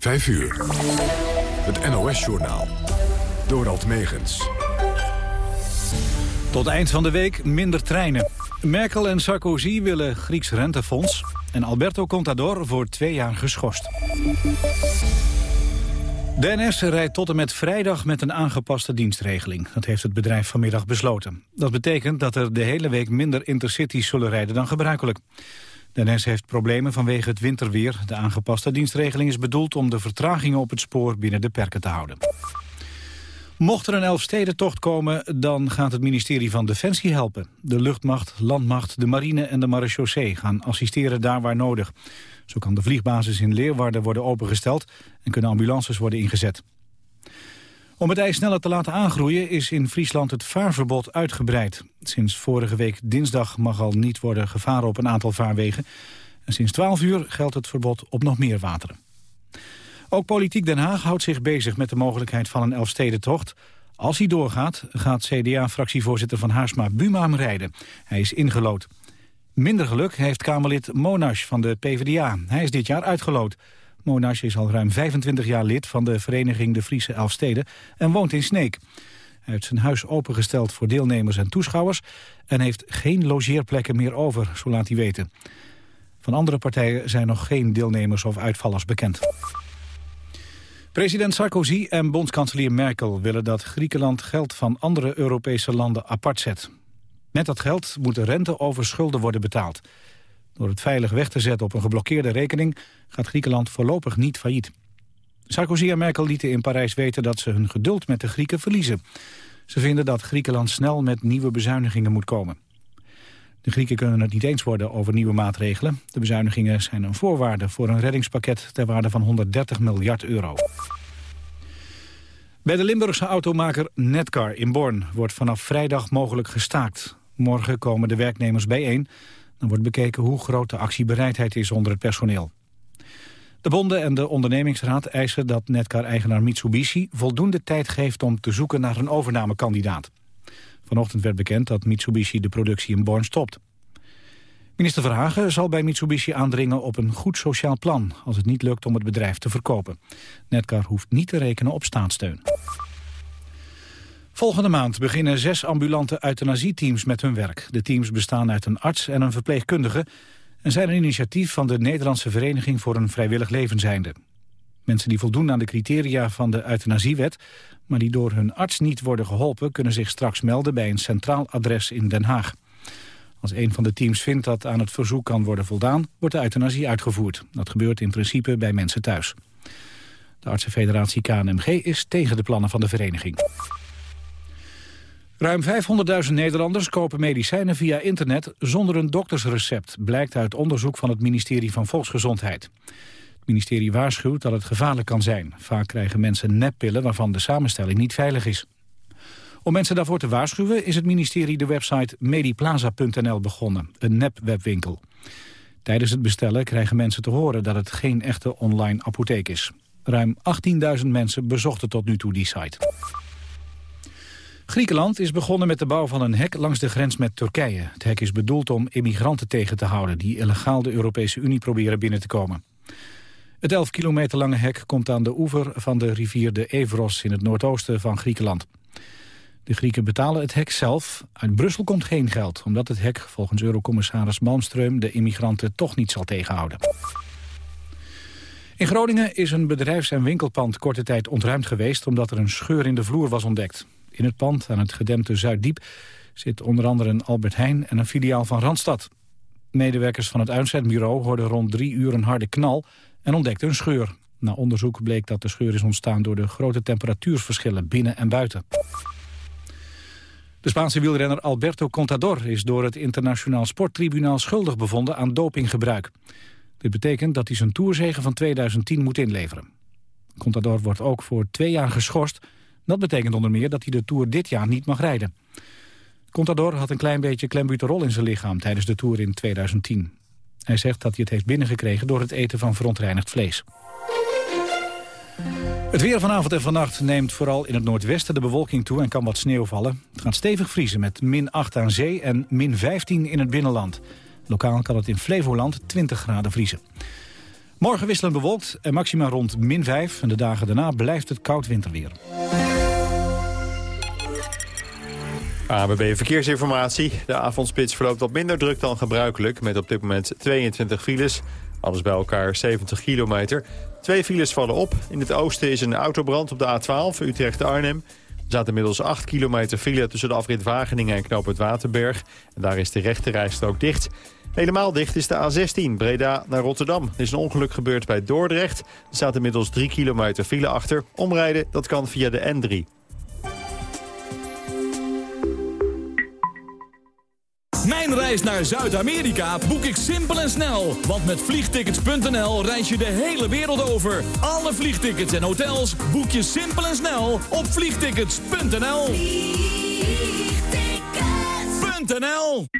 5 uur. Het NOS-journaal. Dorald Megens. Tot eind van de week minder treinen. Merkel en Sarkozy willen Grieks rentefonds. En Alberto Contador voor twee jaar geschorst. De NS rijdt tot en met vrijdag met een aangepaste dienstregeling. Dat heeft het bedrijf vanmiddag besloten. Dat betekent dat er de hele week minder intercities zullen rijden dan gebruikelijk. De NS heeft problemen vanwege het winterweer. De aangepaste dienstregeling is bedoeld om de vertragingen op het spoor binnen de perken te houden. Mocht er een Elfstedentocht komen, dan gaat het ministerie van Defensie helpen. De luchtmacht, landmacht, de marine en de marechaussee gaan assisteren daar waar nodig. Zo kan de vliegbasis in Leeuwarden worden opengesteld en kunnen ambulances worden ingezet. Om het ijs sneller te laten aangroeien is in Friesland het vaarverbod uitgebreid. Sinds vorige week dinsdag mag al niet worden gevaren op een aantal vaarwegen. En sinds 12 uur geldt het verbod op nog meer wateren. Ook Politiek Den Haag houdt zich bezig met de mogelijkheid van een Elfstedentocht. Als hij doorgaat, gaat CDA-fractievoorzitter van Haarsma Buma hem rijden. Hij is ingelood. Minder geluk heeft Kamerlid Monash van de PvdA. Hij is dit jaar uitgelood. Monash is al ruim 25 jaar lid van de vereniging De Friese Elfsteden en woont in Sneek. Hij heeft zijn huis opengesteld voor deelnemers en toeschouwers... en heeft geen logeerplekken meer over, zo laat hij weten. Van andere partijen zijn nog geen deelnemers of uitvallers bekend. President Sarkozy en bondskanselier Merkel willen dat Griekenland geld van andere Europese landen apart zet. Met dat geld moet de rente over schulden worden betaald. Door het veilig weg te zetten op een geblokkeerde rekening gaat Griekenland voorlopig niet failliet. Sarkozy en Merkel lieten in Parijs weten dat ze hun geduld met de Grieken verliezen. Ze vinden dat Griekenland snel met nieuwe bezuinigingen moet komen. De Grieken kunnen het niet eens worden over nieuwe maatregelen. De bezuinigingen zijn een voorwaarde voor een reddingspakket ter waarde van 130 miljard euro. Bij de Limburgse automaker Netcar in Born wordt vanaf vrijdag mogelijk gestaakt. Morgen komen de werknemers bijeen. Dan wordt bekeken hoe groot de actiebereidheid is onder het personeel. De bonden en de ondernemingsraad eisen dat Netcar-eigenaar Mitsubishi voldoende tijd geeft om te zoeken naar een overnamekandidaat. Vanochtend werd bekend dat Mitsubishi de productie in Born stopt. Minister Verhagen zal bij Mitsubishi aandringen op een goed sociaal plan... als het niet lukt om het bedrijf te verkopen. Netcar hoeft niet te rekenen op staatssteun. Volgende maand beginnen zes ambulante euthanasieteams met hun werk. De teams bestaan uit een arts en een verpleegkundige... en zijn een initiatief van de Nederlandse Vereniging voor een Vrijwillig Levenzijnde. Mensen die voldoen aan de criteria van de euthanasiewet... maar die door hun arts niet worden geholpen... kunnen zich straks melden bij een centraal adres in Den Haag. Als een van de teams vindt dat aan het verzoek kan worden voldaan... wordt de euthanasie uitgevoerd. Dat gebeurt in principe bij mensen thuis. De artsenfederatie KNMG is tegen de plannen van de vereniging. Ruim 500.000 Nederlanders kopen medicijnen via internet zonder een doktersrecept, blijkt uit onderzoek van het ministerie van Volksgezondheid. Het ministerie waarschuwt dat het gevaarlijk kan zijn. Vaak krijgen mensen neppillen waarvan de samenstelling niet veilig is. Om mensen daarvoor te waarschuwen is het ministerie de website mediplaza.nl begonnen, een nepwebwinkel. Tijdens het bestellen krijgen mensen te horen dat het geen echte online apotheek is. Ruim 18.000 mensen bezochten tot nu toe die site. Griekenland is begonnen met de bouw van een hek langs de grens met Turkije. Het hek is bedoeld om immigranten tegen te houden... die illegaal de Europese Unie proberen binnen te komen. Het 11 kilometer lange hek komt aan de oever van de rivier de Evros... in het noordoosten van Griekenland. De Grieken betalen het hek zelf. Uit Brussel komt geen geld, omdat het hek volgens eurocommissaris Malmström... de immigranten toch niet zal tegenhouden. In Groningen is een bedrijfs- en winkelpand korte tijd ontruimd geweest... omdat er een scheur in de vloer was ontdekt. In het pand aan het gedempte Zuiddiep zit onder andere een Albert Heijn en een filiaal van Randstad. Medewerkers van het uitzendbureau hoorden rond drie uur een harde knal en ontdekten een scheur. Na onderzoek bleek dat de scheur is ontstaan door de grote temperatuurverschillen binnen en buiten. De Spaanse wielrenner Alberto Contador is door het internationaal sporttribunaal schuldig bevonden aan dopinggebruik. Dit betekent dat hij zijn toerzegen van 2010 moet inleveren. Contador wordt ook voor twee jaar geschorst dat betekent onder meer dat hij de Tour dit jaar niet mag rijden. Contador had een klein beetje klembuterol in zijn lichaam tijdens de Tour in 2010. Hij zegt dat hij het heeft binnengekregen door het eten van verontreinigd vlees. Het weer vanavond en vannacht neemt vooral in het noordwesten de bewolking toe en kan wat sneeuw vallen. Het gaat stevig vriezen met min 8 aan zee en min 15 in het binnenland. Lokaal kan het in Flevoland 20 graden vriezen. Morgen wisselend bewolkt en maxima rond min 5. En de dagen daarna blijft het koud winterweer. ABB Verkeersinformatie. De avondspits verloopt wat minder druk dan gebruikelijk... met op dit moment 22 files. Alles bij elkaar 70 kilometer. Twee files vallen op. In het oosten is een autobrand op de A12, Utrecht-Arnhem. Er staat inmiddels 8 kilometer file tussen de afrit Wageningen en Knoop het Waterberg. En daar is de rechte ook dicht. Helemaal dicht is de A16, Breda naar Rotterdam. Er is een ongeluk gebeurd bij Dordrecht. Er staat inmiddels 3 kilometer file achter. Omrijden, dat kan via de N3. Mijn reis naar Zuid-Amerika boek ik simpel en snel. Want met vliegtickets.nl reis je de hele wereld over. Alle vliegtickets en hotels boek je simpel en snel op vliegtickets.nl. Vliegtickets.nl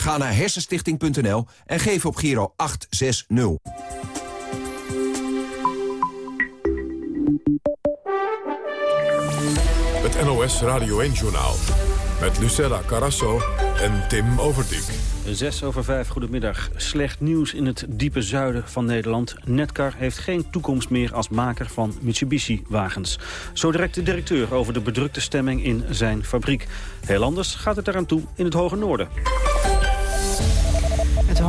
Ga naar hersenstichting.nl en geef op Giro 860. Het NOS Radio 1-journaal. Met Lucella Carasso en Tim Overdijk. 6 over 5, goedemiddag. Slecht nieuws in het diepe zuiden van Nederland. Netcar heeft geen toekomst meer als maker van Mitsubishi-wagens. Zo direct de directeur over de bedrukte stemming in zijn fabriek. Heel anders gaat het eraan toe in het hoge noorden.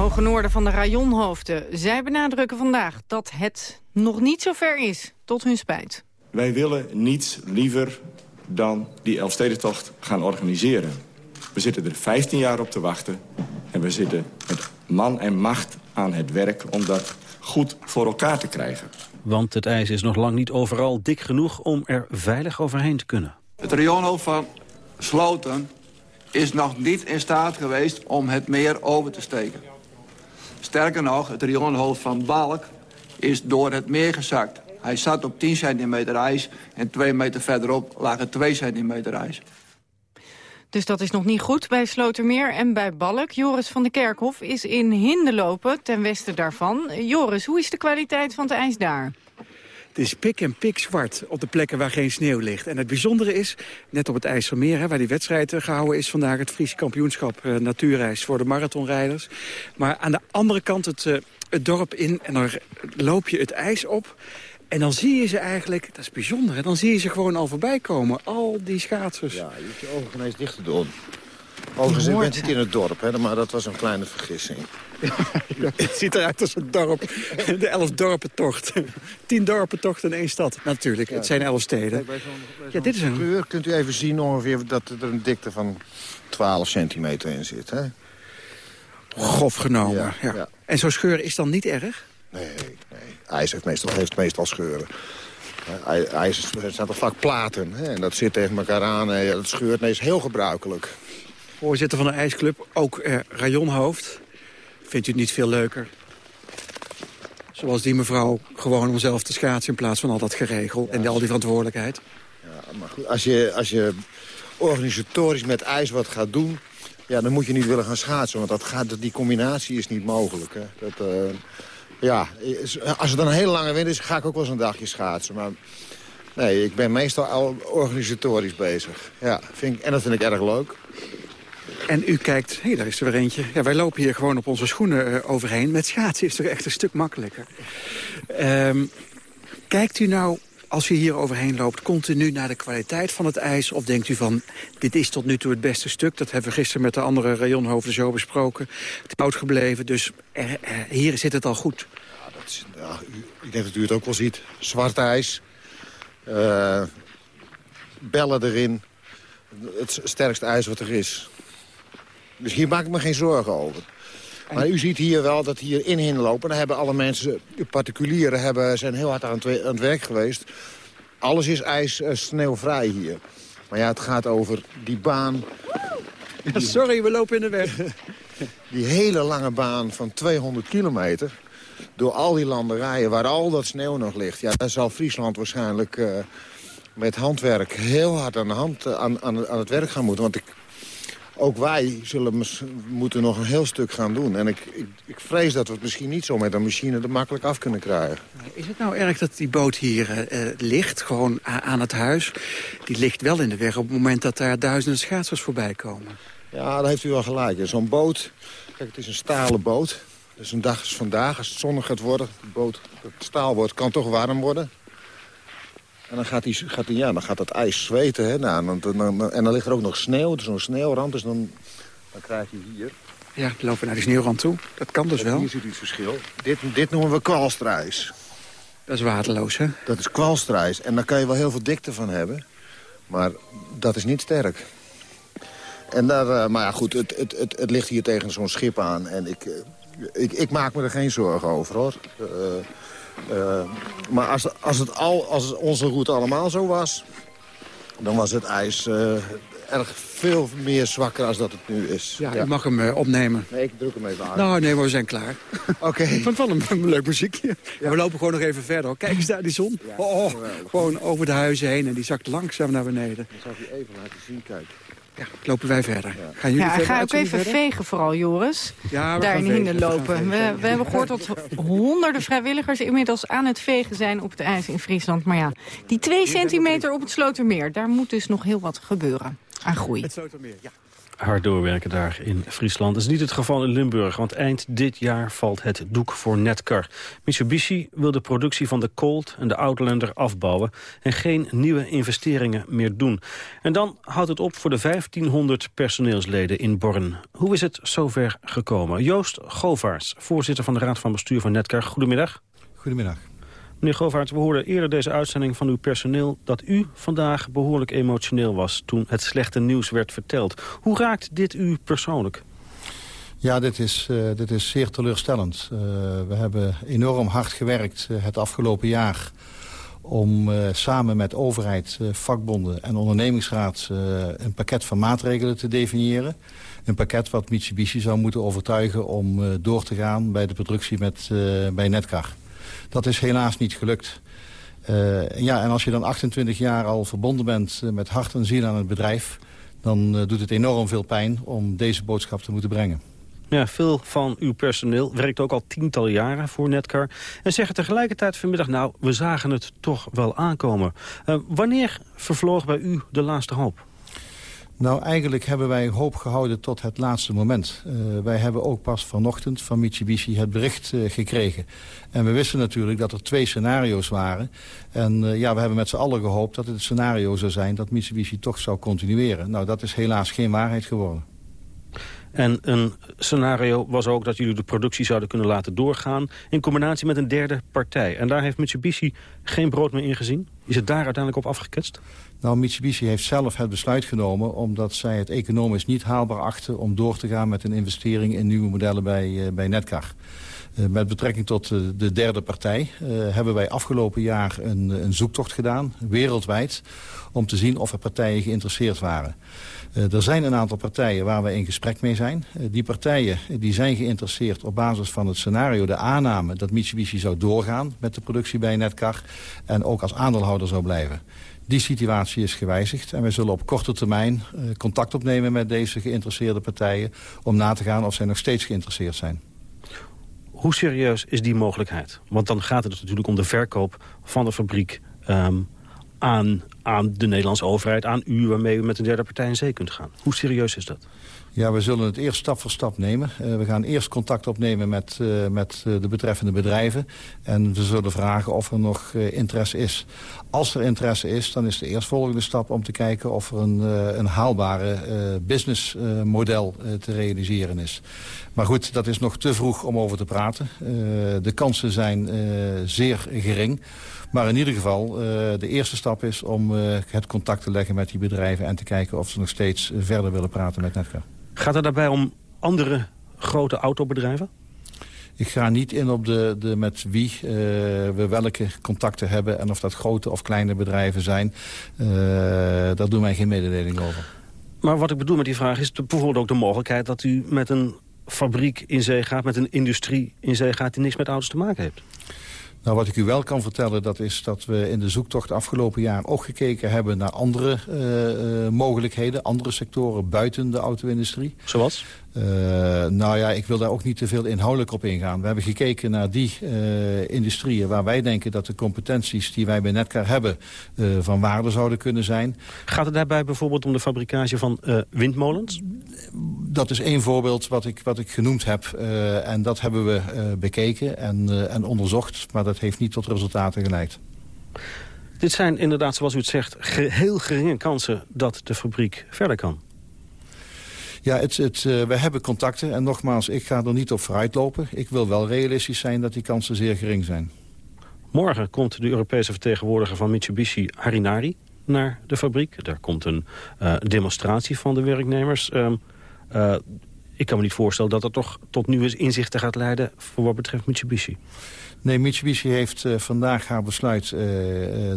Hoge noorden van de rajonhoofden. Zij benadrukken vandaag dat het nog niet zo ver is, tot hun spijt. Wij willen niets liever dan die Elfstedentocht gaan organiseren. We zitten er 15 jaar op te wachten. En we zitten met man en macht aan het werk om dat goed voor elkaar te krijgen. Want het ijs is nog lang niet overal dik genoeg om er veilig overheen te kunnen. Het rioolhoofd van Sloten is nog niet in staat geweest om het meer over te steken. Sterker nog, het rioolhoofd van Balk is door het meer gezakt. Hij zat op 10 centimeter ijs en twee meter verderop lagen 2 centimeter ijs. Dus dat is nog niet goed bij Slotermeer en bij Balk. Joris van der Kerkhof is in Hindelopen, ten westen daarvan. Joris, hoe is de kwaliteit van het ijs daar? Het is pik en pik zwart op de plekken waar geen sneeuw ligt. En het bijzondere is, net op het IJsselmeer, hè, waar die wedstrijd eh, gehouden is vandaag... het Friese kampioenschap uh, natuurreis voor de marathonrijders. Maar aan de andere kant het, uh, het dorp in en dan loop je het ijs op... En dan zie je ze eigenlijk, dat is bijzonder, dan zie je ze gewoon al voorbij komen. Al die schaatsers. Ja, je moet je ogen ineens dichter doen. Overigens, ik ben niet in het dorp, hè, maar dat was een kleine vergissing. Ja, het ziet eruit als een dorp. De elf dorpentocht. Tien dorpentocht in één stad. Natuurlijk, het zijn elf steden. Ja, dit is een kleur kunt u even zien ongeveer dat er een dikte van 12 centimeter in zit. Hè? Grof genomen, ja, ja. En zo'n scheur is dan niet erg? Nee, nee. IJs heeft meestal, heeft meestal scheuren. IJs zijn toch vaak platen. Hè? En dat zit tegen elkaar aan. En dat scheurt. Nee, is heel gebruikelijk. Voorzitter van de ijsclub, ook eh, rajonhoofd. Vindt u het niet veel leuker? Zoals die mevrouw gewoon om zelf te schaatsen... in plaats van al dat geregel en al die verantwoordelijkheid. Ja, maar goed, als je, als je organisatorisch met ijs wat gaat doen... Ja, dan moet je niet willen gaan schaatsen, want dat gaat, die combinatie is niet mogelijk. Hè. Dat, uh, ja, als het dan een hele lange wind is, ga ik ook wel eens een dagje schaatsen. Maar nee, ik ben meestal al organisatorisch bezig. Ja, vind ik, en dat vind ik erg leuk. En u kijkt, hé, hey, daar is er weer eentje. Ja, wij lopen hier gewoon op onze schoenen uh, overheen. Met schaatsen is het echt een stuk makkelijker. Um, kijkt u nou, als u hier overheen loopt, continu naar de kwaliteit van het ijs? Of denkt u van, dit is tot nu toe het beste stuk? Dat hebben we gisteren met de andere rayonhoofden zo besproken. Het is oud gebleven, dus er, er, hier zit het al goed. Ja, dat is, ja, u, ik denk dat u het ook wel ziet. Zwart ijs. Uh, bellen erin. Het sterkste ijs wat er is. Dus hier maak ik me geen zorgen over. Maar u ziet hier wel dat hier in lopen. Dan hebben alle mensen, particulieren, hebben, zijn heel hard aan het, aan het werk geweest. Alles is ijs, uh, sneeuwvrij hier. Maar ja, het gaat over die baan. Ja, sorry, we lopen in de weg. Die hele lange baan van 200 kilometer. door al die landerijen waar al dat sneeuw nog ligt... ja, daar zal Friesland waarschijnlijk uh, met handwerk heel hard aan, de hand, aan, aan, aan het werk gaan moeten. Want ik, ook wij zullen moeten nog een heel stuk gaan doen. En ik, ik, ik, vrees dat we het misschien niet zo met een machine er makkelijk af kunnen krijgen. Is het nou erg dat die boot hier uh, ligt, gewoon aan het huis? Die ligt wel in de weg op het moment dat daar duizenden schaatsers voorbij komen. Ja, daar heeft u wel gelijk. Zo'n boot, kijk, het is een stalen boot. Dus een dag als vandaag, als het zonnig gaat worden, de boot, het staal wordt, kan toch warm worden. En dan gaat, die, gaat, die, ja, dan gaat dat ijs zweten. Hè? Nou, dan, dan, en dan ligt er ook nog sneeuw, zo'n sneeuwrand. Dus dan, dan krijg je hier... Ja, lopen we naar die sneeuwrand toe. Dat kan dus wel. Hier zit het verschil. Dit, dit noemen we kwalstrijs. Dat is waterloos, hè? Dat is kwalstrijs. En daar kan je wel heel veel dikte van hebben. Maar dat is niet sterk. En daar, uh, maar ja, goed, het, het, het, het ligt hier tegen zo'n schip aan. En ik, uh, ik, ik, maak me er geen zorgen over, hoor. Uh, uh, maar als, als, het al, als onze route allemaal zo was... dan was het ijs uh, erg veel meer zwakker als dat het nu is. Ja, ja. je mag hem uh, opnemen. Nee, ik druk hem even aan. Nou, nee, maar we zijn klaar. Oké. Okay. Ik vond het wel een, een leuk muziekje. Ja. we lopen gewoon nog even verder. Kijk eens daar, die zon. oh, oh gewoon over de huizen heen en die zakt langzaam naar beneden. Dan zal ik je even laten zien, kijk. Ja, lopen wij verder. Ja. Gaan jullie ja, verder ga ook even verder? vegen vooral, Joris. Ja, Daar in Hinden lopen. We, we, hebben gehoord dat honderden vrijwilligers inmiddels aan het vegen zijn op het ijs in Friesland. Maar ja, die twee centimeter op het Slotermeer, daar moet dus nog heel wat gebeuren aan groei. Het Slotermeer, ja hard doorwerken daar in Friesland. Dat is niet het geval in Limburg, want eind dit jaar valt het doek voor Netcar. Mitsubishi wil de productie van de Colt en de Outlander afbouwen... en geen nieuwe investeringen meer doen. En dan houdt het op voor de 1500 personeelsleden in Born. Hoe is het zover gekomen? Joost Govaerts, voorzitter van de Raad van Bestuur van Netcar. Goedemiddag. Goedemiddag. Meneer Govaert, we hoorden eerder deze uitzending van uw personeel... dat u vandaag behoorlijk emotioneel was toen het slechte nieuws werd verteld. Hoe raakt dit u persoonlijk? Ja, dit is, uh, dit is zeer teleurstellend. Uh, we hebben enorm hard gewerkt uh, het afgelopen jaar... om samen met overheid, vakbonden en ondernemingsraad... een pakket van maatregelen te definiëren. Een pakket wat Mitsubishi zou moeten overtuigen om door te gaan... bij de productie met, bij Netcar. Dat is helaas niet gelukt. Uh, ja, en als je dan 28 jaar al verbonden bent uh, met hart en ziel aan het bedrijf... dan uh, doet het enorm veel pijn om deze boodschap te moeten brengen. Ja, veel van uw personeel werkt ook al tientallen jaren voor Netcar... en zeggen tegelijkertijd vanmiddag, nou, we zagen het toch wel aankomen. wanneer vervloog bij u de laatste hoop? Nou, eigenlijk hebben wij hoop gehouden tot het laatste moment. Uh, wij hebben ook pas vanochtend van Mitsubishi het bericht uh, gekregen. En we wisten natuurlijk dat er twee scenario's waren. En uh, ja, we hebben met z'n allen gehoopt dat het scenario zou zijn... dat Mitsubishi toch zou continueren. Nou, dat is helaas geen waarheid geworden. En een scenario was ook dat jullie de productie zouden kunnen laten doorgaan... in combinatie met een derde partij. En daar heeft Mitsubishi geen brood meer in gezien? Is het daar uiteindelijk op afgeketst? Nou, Mitsubishi heeft zelf het besluit genomen... omdat zij het economisch niet haalbaar achten... om door te gaan met een investering in nieuwe modellen bij, uh, bij Netcar. Uh, met betrekking tot uh, de derde partij hebben wij afgelopen jaar een, een zoektocht gedaan, wereldwijd... om te zien of er partijen geïnteresseerd waren. Uh, er zijn een aantal partijen waar we in gesprek mee zijn. Die partijen die zijn geïnteresseerd op basis van het scenario... de aanname dat Mitsubishi zou doorgaan met de productie bij Netcar... en ook als aandeelhouder zou blijven. Die situatie is gewijzigd en wij zullen op korte termijn contact opnemen met deze geïnteresseerde partijen... om na te gaan of zij nog steeds geïnteresseerd zijn. Hoe serieus is die mogelijkheid? Want dan gaat het dus natuurlijk om de verkoop van de fabriek... Um, aan, aan de Nederlandse overheid, aan u... waarmee u met een derde partij in zee kunt gaan. Hoe serieus is dat? Ja, we zullen het eerst stap voor stap nemen. Uh, we gaan eerst contact opnemen met, uh, met uh, de betreffende bedrijven. En we zullen vragen of er nog interesse is. Als er interesse is, dan is de eerstvolgende stap om te kijken... of er een, een haalbare businessmodel te realiseren is. Maar goed, dat is nog te vroeg om over te praten. de kansen zijn zeer gering. Maar in ieder geval, de eerste stap is om het contact te leggen met die bedrijven... en te kijken of ze nog steeds verder willen praten met Netcar. Gaat het daarbij om andere grote autobedrijven? Ik ga niet in op de, de met wie uh, we welke contacten hebben... en of dat grote of kleine bedrijven zijn. Uh, daar doen wij geen mededeling over. Maar wat ik bedoel met die vraag is bijvoorbeeld ook de mogelijkheid... dat u met een fabriek in zee gaat, met een industrie in zee gaat... die niks met auto's te maken heeft? Nou, wat ik u wel kan vertellen, dat is dat we in de zoektocht afgelopen jaar ook gekeken hebben naar andere uh, mogelijkheden, andere sectoren buiten de auto-industrie. Zoals? Uh, nou ja, ik wil daar ook niet te veel inhoudelijk op ingaan. We hebben gekeken naar die uh, industrieën waar wij denken dat de competenties die wij bij Netcar hebben uh, van waarde zouden kunnen zijn. Gaat het daarbij bijvoorbeeld om de fabricage van windmolens? Dat is één voorbeeld wat ik, wat ik genoemd heb. en dat hebben we bekeken en, en onderzocht, maar dat heeft niet tot resultaten geleid. Dit zijn inderdaad, zoals u het zegt, heel geringe kansen dat de fabriek verder kan. Ja, het, het, uh, we hebben contacten. En nogmaals, ik ga er niet op vooruit lopen. Ik wil wel realistisch zijn dat die kansen zeer gering zijn. Morgen komt de Europese vertegenwoordiger van Mitsubishi Harinari naar de fabriek. Daar komt een uh, demonstratie van de werknemers. Uh, uh, ik kan me niet voorstellen dat dat toch tot nieuwe inzichten gaat leiden... voor wat betreft Mitsubishi. Nee, Mitsubishi heeft vandaag haar besluit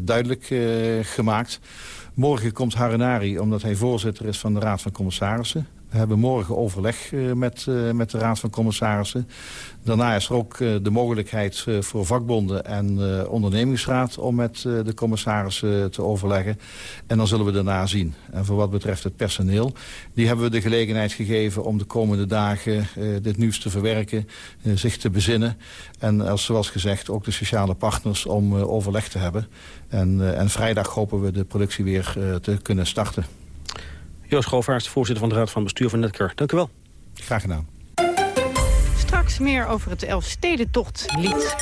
duidelijk gemaakt. Morgen komt Harinari omdat hij voorzitter is van de Raad van Commissarissen. We hebben morgen overleg uh, met, uh, met de Raad van Commissarissen. Daarna is er ook uh, de mogelijkheid voor vakbonden en ondernemingsraad... om met de commissarissen te overleggen. En dan zullen we daarna zien. En voor wat betreft het personeel... die hebben we de gelegenheid gegeven om de komende dagen dit nieuws te verwerken... zich te bezinnen. En als, zoals gezegd ook de sociale partners om overleg te hebben. En, en vrijdag hopen we de productie weer te kunnen starten. Joost Govaerts, voorzitter van de Raad van Bestuur van Netcar. Dank u wel. Graag gedaan. Straks meer over het Elfstedentochtlied.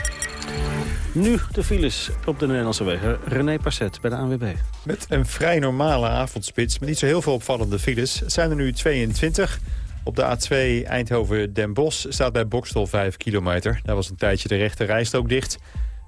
Nu de files op de Nederlandse wegen. René Passet bij de ANWB. Met een vrij normale avondspits, met niet zo heel veel opvallende files. Het zijn er nu 22. Op de A2 Eindhoven-Den Bosch staat bij Bokstel 5 kilometer. Daar was een tijdje de rechte rijstrook dicht.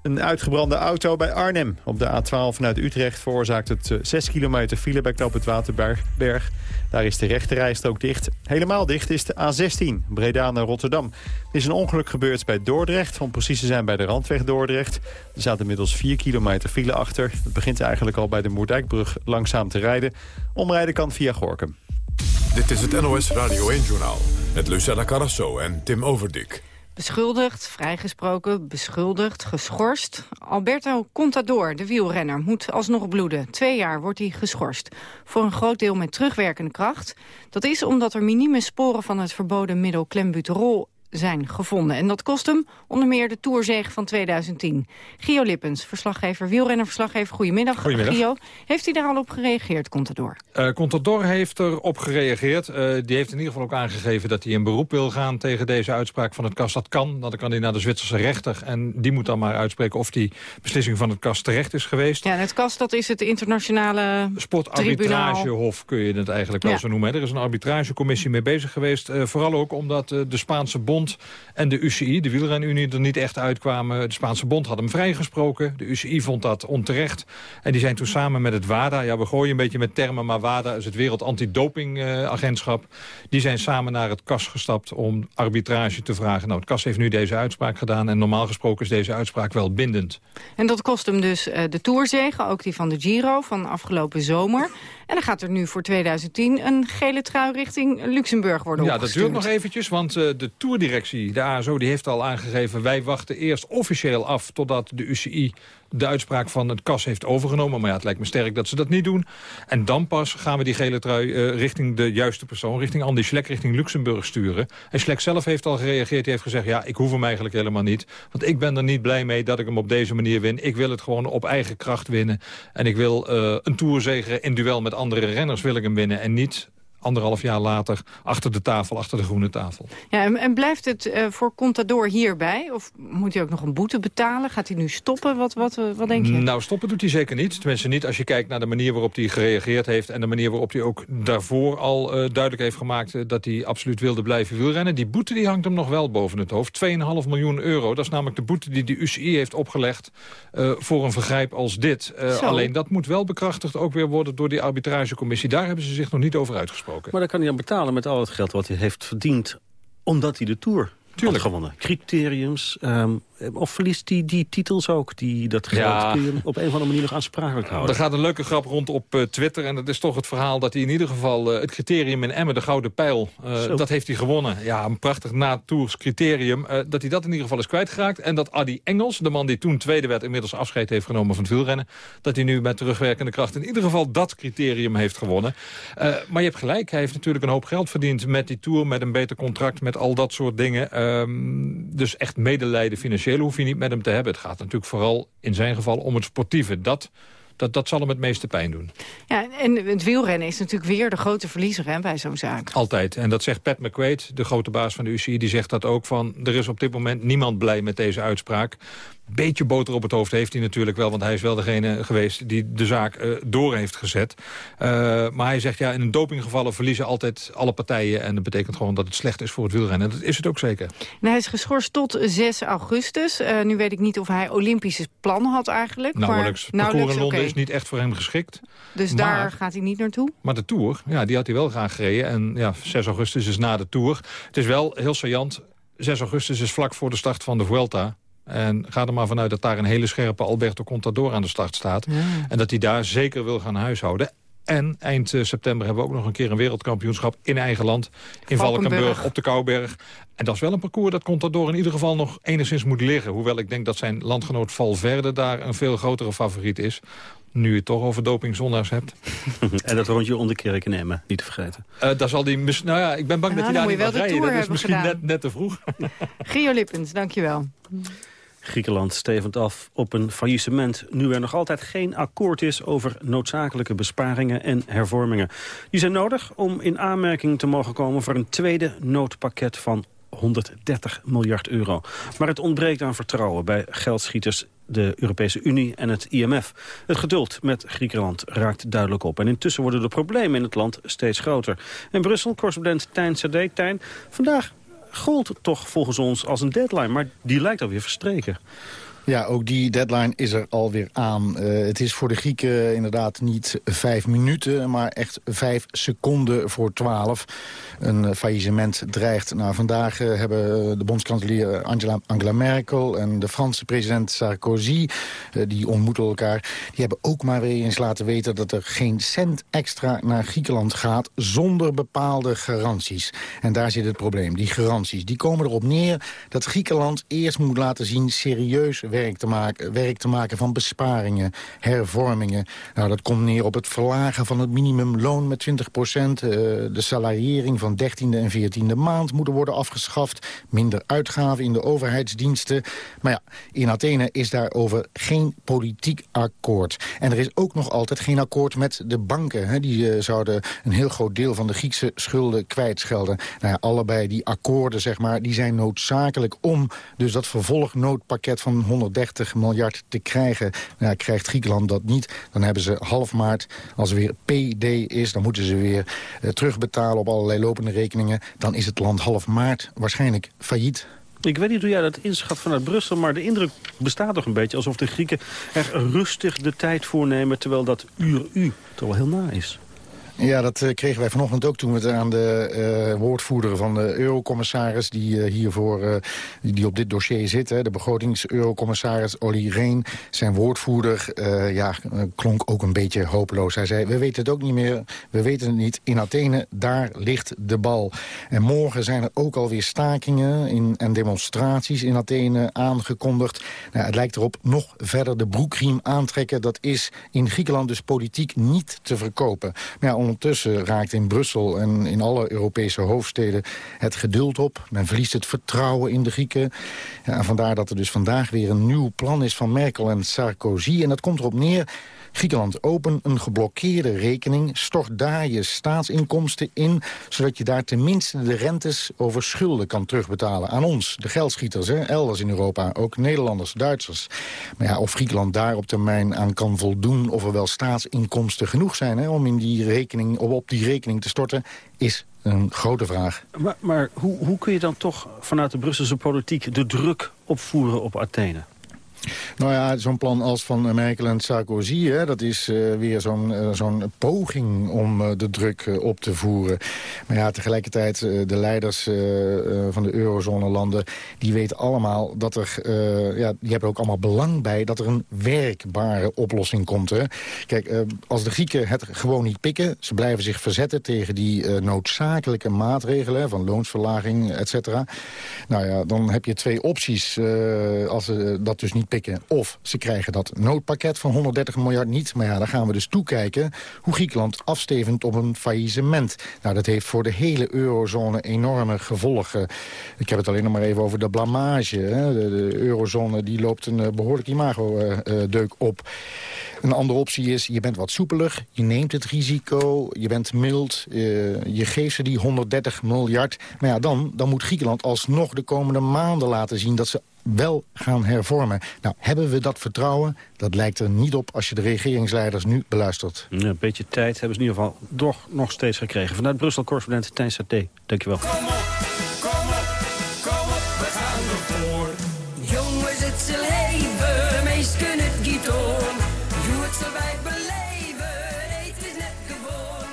Een uitgebrande auto bij Arnhem. Op de A12 vanuit Utrecht veroorzaakt het 6 eh, kilometer file bij Knoop het Waterberg. Daar is de rechterrijstrook dicht. Helemaal dicht is de A16, Breda naar Rotterdam. Er is een ongeluk gebeurd bij Dordrecht, om precies te zijn bij de Randweg Dordrecht. Er staat inmiddels 4 kilometer file achter. Het begint eigenlijk al bij de Moerdijkbrug langzaam te rijden. Omrijden kan via Gorkum. Dit is het NOS Radio 1-journaal met Lucella Carrasso en Tim Overdik. Beschuldigd, vrijgesproken, beschuldigd, geschorst. Alberto Contador, de wielrenner, moet alsnog bloeden. Twee jaar wordt hij geschorst. Voor een groot deel met terugwerkende kracht. Dat is omdat er minieme sporen van het verboden middel klembuterol zijn gevonden. En dat kost hem onder meer de Tourzege van 2010. Gio Lippens, verslaggever, wielrennerverslaggever. Goedemiddag, Goedemiddag. Gio. Heeft hij daar al op gereageerd, Contador? Uh, Contador heeft erop gereageerd. Uh, die heeft in ieder geval ook aangegeven dat hij in beroep wil gaan... tegen deze uitspraak van het KAS. Dat kan, dan kan hij naar de Zwitserse rechter. En die moet dan maar uitspreken of die beslissing van het KAS terecht is geweest. Ja, het KAS dat is het internationale Sportarbitragehof kun je het eigenlijk wel ja. zo noemen. Er is een arbitragecommissie mee bezig geweest. Uh, vooral ook omdat de Spaanse bond en de UCI, de wielrenunie, er niet echt uitkwamen. De Spaanse bond had hem vrijgesproken. De UCI vond dat onterecht. En die zijn toen samen met het WADA, ja we gooien een beetje met termen... maar WADA is het Wereld Antidopingagentschap. die zijn samen naar het KAS gestapt om arbitrage te vragen. Nou, het KAS heeft nu deze uitspraak gedaan... en normaal gesproken is deze uitspraak wel bindend. En dat kost hem dus uh, de Tourzege, ook die van de Giro van afgelopen zomer. En dan gaat er nu voor 2010 een gele trui richting Luxemburg worden Ja, dat duurt nog eventjes, want uh, de Tourdirectie, de ASO, die heeft al aangegeven... wij wachten eerst officieel af totdat de UCI de uitspraak van het KAS heeft overgenomen. Maar ja, het lijkt me sterk dat ze dat niet doen. En dan pas gaan we die gele trui uh, richting de juiste persoon... richting Andy Schlek, richting Luxemburg sturen. En Schlek zelf heeft al gereageerd. Hij heeft gezegd, ja, ik hoef hem eigenlijk helemaal niet. Want ik ben er niet blij mee dat ik hem op deze manier win. Ik wil het gewoon op eigen kracht winnen. En ik wil uh, een toerzegen in duel met andere renners wil ik hem winnen. En niet anderhalf jaar later achter de tafel, achter de groene tafel. Ja, en, en blijft het uh, voor Contador hierbij? Of moet hij ook nog een boete betalen? Gaat hij nu stoppen? Wat, wat, uh, wat denk je? Nou, stoppen doet hij zeker niet. Tenminste niet als je kijkt naar de manier waarop hij gereageerd heeft... en de manier waarop hij ook daarvoor al uh, duidelijk heeft gemaakt... dat hij absoluut wilde blijven wielrennen. Die boete die hangt hem nog wel boven het hoofd. 2,5 miljoen euro. Dat is namelijk de boete die de UCI heeft opgelegd... voor een vergrijp als dit. alleen dat moet wel bekrachtigd ook weer worden door die arbitragecommissie. Daar hebben ze zich nog niet over uitgesproken. Maar dan kan hij dan betalen met al het geld wat hij heeft verdiend... omdat hij de Tour Tuurlijk. had gewonnen. Criteriums, um, Of verliest hij die titels ook, die, dat geld? Ja. Kun je hem op een of andere manier nog aansprakelijk houden? Er gaat een leuke grap rond op uh, Twitter. En dat is toch het verhaal dat hij in ieder geval uh, het criterium in Emmen, de Gouden Pijl, uh, dat heeft hij gewonnen. Ja, een prachtig na-tours criterium. dat hij dat in ieder geval is kwijtgeraakt. En dat Adi Engels, de man die toen tweede werd, inmiddels afscheid heeft genomen van het wielrennen. Dat hij nu met terugwerkende kracht in ieder geval dat criterium heeft gewonnen. maar je hebt gelijk, hij heeft natuurlijk een hoop geld verdiend met die tour, met een beter contract, met al dat soort dingen. Um, dus echt medelijden financieel hoef je niet met hem te hebben. Het gaat natuurlijk vooral in zijn geval om het sportieve. Dat, dat, dat zal hem het meeste pijn doen. Ja, en het wielrennen is natuurlijk weer de grote verliezer hè, bij zo'n zaak. Altijd. En dat zegt Pat McQuaid, de grote baas van de UCI. Die zegt dat ook van, er is op dit moment niemand blij met deze uitspraak beetje boter op het hoofd heeft hij natuurlijk wel... want hij is wel degene geweest die de zaak uh, door heeft gezet. Uh, maar hij zegt, ja, in een dopinggevallen verliezen altijd alle partijen... en dat betekent gewoon dat het slecht is voor het wielrennen. En dat is het ook zeker. En hij is geschorst tot 6 augustus. Uh, nu weet ik niet of hij Olympische plannen had eigenlijk. Nauwelijks. Maar, nauwelijks in Londen okay. is niet echt voor hem geschikt. Dus maar, daar gaat hij niet naartoe? Maar de Tour, ja, die had hij wel graag gereden. En ja, 6 augustus is na de Tour. Het is wel heel saillant. 6 augustus is vlak voor de start van de Vuelta. En ga er maar vanuit dat daar een hele scherpe Alberto Contador aan de start staat. Ja. En dat hij daar zeker wil gaan huishouden. En eind september hebben we ook nog een keer een wereldkampioenschap in eigen land. In Valkenburg, Valkenburg op de Kouberg. En dat is wel een parcours dat Contador in ieder geval nog enigszins moet liggen. Hoewel ik denk dat zijn landgenoot Valverde daar een veel grotere favoriet is. Nu je het toch over dopingzondags hebt. en dat rondje onder kerk nemen, niet te vergeten. Uh, daar zal die, nou ja, ik ben bang dat hij daar niet mag rijden. Dat is misschien net, net te vroeg. Gio Lippens, dankjewel. Griekenland stevend af op een faillissement... nu er nog altijd geen akkoord is over noodzakelijke besparingen en hervormingen. Die zijn nodig om in aanmerking te mogen komen voor een tweede noodpakket van 130 miljard euro. Maar het ontbreekt aan vertrouwen bij geldschieters de Europese Unie en het IMF. Het geduld met Griekenland raakt duidelijk op. En intussen worden de problemen in het land steeds groter. En Brussel, correspondent Tijn Sade. Tijn, vandaag gold toch volgens ons als een deadline, maar die lijkt alweer verstreken. Ja, ook die deadline is er alweer aan. Uh, het is voor de Grieken inderdaad niet vijf minuten, maar echt vijf seconden voor twaalf. Een faillissement dreigt. Nou, vandaag uh, hebben de bondskanselier Angela, Angela Merkel en de Franse president Sarkozy, die ontmoeten elkaar, die hebben ook maar weer eens laten weten dat er geen cent extra naar Griekenland gaat zonder bepaalde garanties. En daar zit het probleem. Die garanties, die komen erop neer dat Griekenland eerst moet laten zien serieus werk te maken, werk te maken van besparingen, hervormingen. Nou, dat komt neer op het verlagen van het minimumloon met 20 procent. Uh, de salariering van 13e en 14e maand moeten worden afgeschaft. Minder uitgaven in de overheidsdiensten. Maar ja, in Athene is daarover geen politiek akkoord. En er is ook nog altijd geen akkoord met de banken. Hè. Die uh, zouden een heel groot deel van de Griekse schulden kwijtschelden. Nou ja, allebei die akkoorden, zeg maar, die zijn noodzakelijk om dus dat vervolgnoodpakket van 130 miljard te krijgen. Nou, krijgt Griekenland dat niet, dan hebben ze half maart, als er weer PD is... dan moeten ze weer uh, terugbetalen op allerlei lopende rekeningen. Dan is het land half maart waarschijnlijk failliet. Ik weet niet hoe jij dat inschat vanuit Brussel... maar de indruk bestaat toch een beetje alsof de Grieken er rustig de tijd voor nemen... terwijl dat uur u toch wel heel na is. Ja, dat uh, kregen wij vanochtend ook toen we het aan de uh, woordvoerder van de eurocommissaris... die uh, hiervoor die op dit dossier zit, hè, de begrotings-eurocommissaris Olly Reen... zijn woordvoerder ja, klonk ook een beetje hopeloos. Hij zei, we weten het ook niet meer, we weten het niet. In Athene, daar ligt de bal. En morgen zijn er ook alweer stakingen in, en demonstraties in Athene aangekondigd. Nou, het lijkt erop nog verder de broekriem aantrekken. Dat is in Griekenland dus politiek niet te verkopen. Maar ja, ondertussen raakt in Brussel en in alle Europese hoofdsteden het geduld op. Men verliest het vertrouwen in de Grieken. Ja, en vandaar dat er dus vandaag weer een nieuw plan is van Merkel en Sarkozy. En dat komt erop neer Griekenland open een geblokkeerde rekening. Stort daar je staatsinkomsten in, zodat je daar tenminste de rentes over schulden kan terugbetalen. Aan ons, de geldschieters, hè, elders in Europa, ook Nederlanders, Duitsers. Maar ja, of Griekenland daar op termijn aan kan voldoen, of er wel staatsinkomsten genoeg zijn hè, om in die rekening, op die rekening te storten, is een grote vraag. Maar, maar hoe, hoe kun je dan toch vanuit de Brusselse politiek de druk opvoeren op Athene? Nou ja, zo'n plan als van Merkel en Sarkozy... Hè, dat is uh, weer zo'n uh, zo'n poging om uh, de druk op te voeren. Maar ja, tegelijkertijd, de leiders van de eurozone-landen... die weten allemaal dat er... ja, die hebben ook allemaal belang bij dat er een werkbare oplossing komt. Hè. Kijk, als de Grieken het gewoon niet pikken... ze blijven zich verzetten tegen die noodzakelijke maatregelen... van loonsverlaging, et cetera. Nou ja, dan heb je twee opties als ze dat dus niet pikken of ze krijgen dat noodpakket van 130 miljard niet. Maar ja, dan gaan we dus toekijken hoe Griekenland afstevend op een faillissement. Nou, dat heeft voor de hele eurozone enorme gevolgen. Ik heb het alleen nog maar even over de blamage. Hè. De, eurozone die loopt een uh, behoorlijk imago-deuk op. Een andere optie is, je bent wat soepeler, je neemt het risico, je bent mild, uh, je geeft ze die 130 miljard. Maar ja, dan, dan moet Griekenland alsnog de komende maanden laten zien dat ze wel gaan hervormen. Nou, hebben we dat vertrouwen? Dat lijkt er niet op als je de regeringsleiders nu beluistert. Ja, een beetje tijd hebben ze in ieder geval toch nog steeds gekregen. Vanuit Brussel, correspondent Tijn Saté. Dankjewel. Kom op, kom op, kom op, we gaan ervoor. Jongens, het is leven, meest kunnen het giet om. Doe het zo wij beleven, het is net gewoon.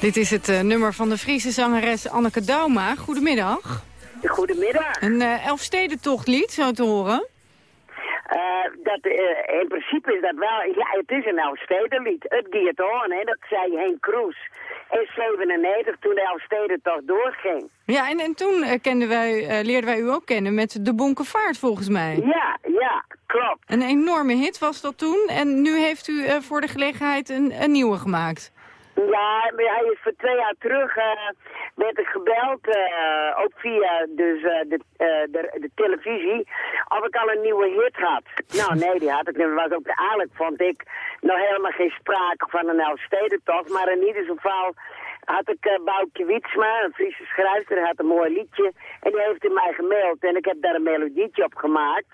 Dit is het uh, nummer van de Friese zangeres Anneke Dauma. Goedemiddag. Goedemiddag. Een uh, Elfstedentochtlied, zo te horen? Uh, dat, uh, in principe is dat wel, ja, het is een Elfstedenlied. Het gaat on, hè, dat zei Henk Kroes. In 97, toen de Elfstedentocht doorging. Ja, en, en toen kenden wij, leerden wij u ook kennen met De Bonkenvaart, volgens mij. Ja, ja, klopt. Een enorme hit was dat toen. En nu heeft u voor de gelegenheid een, een nieuwe gemaakt. Ja, hij is voor twee jaar terug uh, werd ik gebeld, uh, ook via dus, uh, de, de, de, televisie, of ik al een nieuwe hit had. Nou nee, die had ik niet. was ook eigenlijk, vond ik, nog helemaal geen sprake van een Elfstedentocht. Maar in ieder geval had ik uh, Boukje Wietsma, een Friese schrijver, had een mooi liedje. En die heeft in mij gemaild en ik heb daar een melodietje op gemaakt.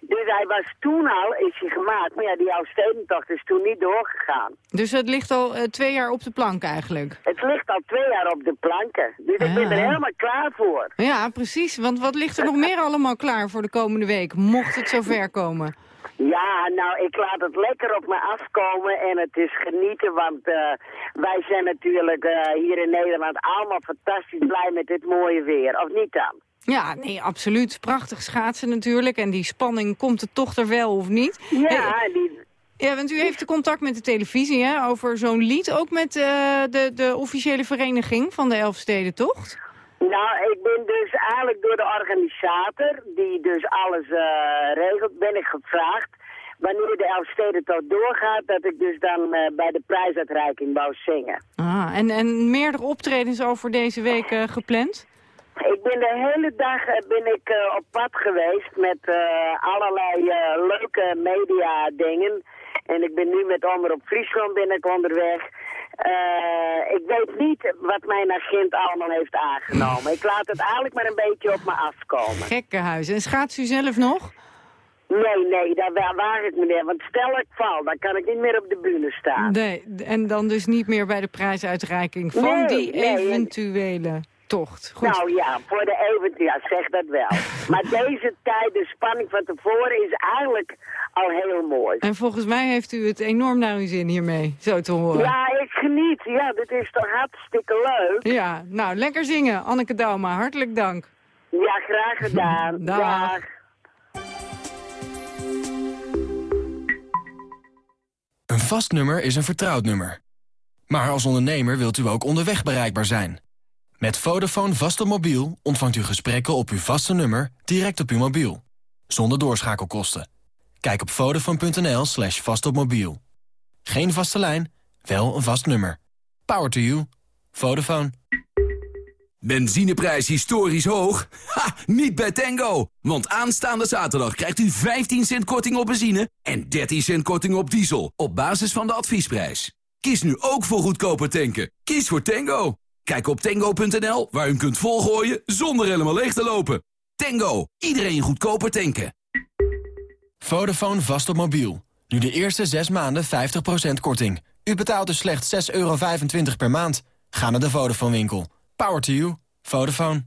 Dus hij was toen al, is hij gemaakt. Maar ja, die Oudstedentocht is toen niet doorgegaan. Dus het ligt al uh, twee jaar op de plank eigenlijk? Het ligt al twee jaar op de planken. Dus ik ben er helemaal klaar voor. Ja, precies. Want wat ligt er nog meer allemaal klaar voor de komende week? Mocht het zover komen? Ja, nou, ik laat het lekker op me afkomen en het is genieten, want uh, wij zijn natuurlijk uh, hier in Nederland allemaal fantastisch blij met dit mooie weer, of niet dan? Ja, nee, absoluut. Prachtig schaatsen natuurlijk. En die spanning, komt het toch er wel of niet? Ja, die... Ja, want u heeft contact met de televisie hè, over zo'n lied. Ook met uh, de, de officiële vereniging van de Elfstedentocht? Nou, ik ben dus eigenlijk door de organisator, die dus alles uh, regelt, ben ik gevraagd wanneer de Elfstedentocht doorgaat, dat ik dus dan uh, bij de prijsuitreiking wou zingen. Ah, en, en meerdere optredens over deze week uh, gepland? Ik ben de hele dag ben ik uh, op pad geweest met uh, allerlei uh, leuke media dingen. En ik ben nu met Omroep Friesland ben ik onderweg. ik weet niet wat mijn agent allemaal heeft aangenomen. Ik laat het eigenlijk maar een beetje op me afkomen. Gekkenhuis. En schaats u zelf nog? Nee, nee, daar waar ik meneer. Want stel ik val, dan kan ik niet meer op de bühne staan. Nee, en dan dus niet meer bij de prijsuitreiking van nee, die nee, eventuele tocht. Goed. Nou ja, voor de even, ja, zeg dat wel. maar deze tijd, de spanning van tevoren, is eigenlijk al heel mooi. En volgens mij heeft u het enorm naar uw zin hiermee, zo te horen. Ja, ik geniet. Ja, dit is toch hartstikke leuk. Ja, nou, lekker zingen. Anneke Dauma, hartelijk dank. Ja, graag gedaan. Dag. Dag. Een vast nummer is een vertrouwd nummer. Maar als ondernemer wilt u ook onderweg bereikbaar zijn. Met Vodafone vast op mobiel ontvangt u gesprekken op uw vaste nummer direct op uw mobiel. Zonder doorschakelkosten. Kijk op vodafone.nl slash vastopmobiel. Geen vaste lijn, wel een vast nummer. Power to you. Vodafone. Benzineprijs historisch hoog? Ha, niet bij Tango! Want aanstaande zaterdag krijgt u 15 cent korting op benzine... en 13 cent korting op diesel op basis van de adviesprijs. Kies nu ook voor goedkoper tanken. Kies voor Tango. Kijk op tango.nl waar u kunt volgooien zonder helemaal leeg te lopen. Tango, iedereen goedkoper tanken. Vodafone vast op mobiel. Nu de eerste 6 maanden 50% korting. U betaalt dus slechts 6,25 euro per maand. Ga naar de Vodafone winkel. Power to you. Vodafone.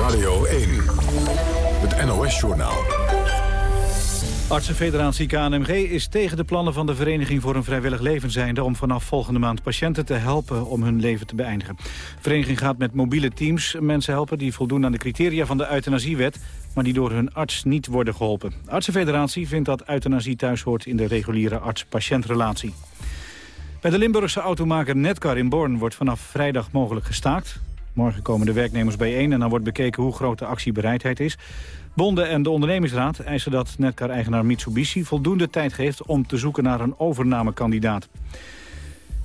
Radio 1. Het NOS-journaal. Artsenfederatie KNMG is tegen de plannen van de Vereniging voor een Vrijwillig Leven zijnde... om vanaf volgende maand patiënten te helpen om hun leven te beëindigen. De vereniging gaat met mobiele teams mensen helpen... die voldoen aan de criteria van de euthanasiewet... maar die door hun arts niet worden geholpen. De Artsenfederatie vindt dat euthanasie thuis hoort... in de reguliere arts-patiëntrelatie. Bij de Limburgse automaker Netcar in Born wordt vanaf vrijdag mogelijk gestaakt. Morgen komen de werknemers bijeen en dan wordt bekeken hoe groot de actiebereidheid is. Bonden en de ondernemingsraad eisen dat Netcar-eigenaar Mitsubishi voldoende tijd geeft om te zoeken naar een overnamekandidaat.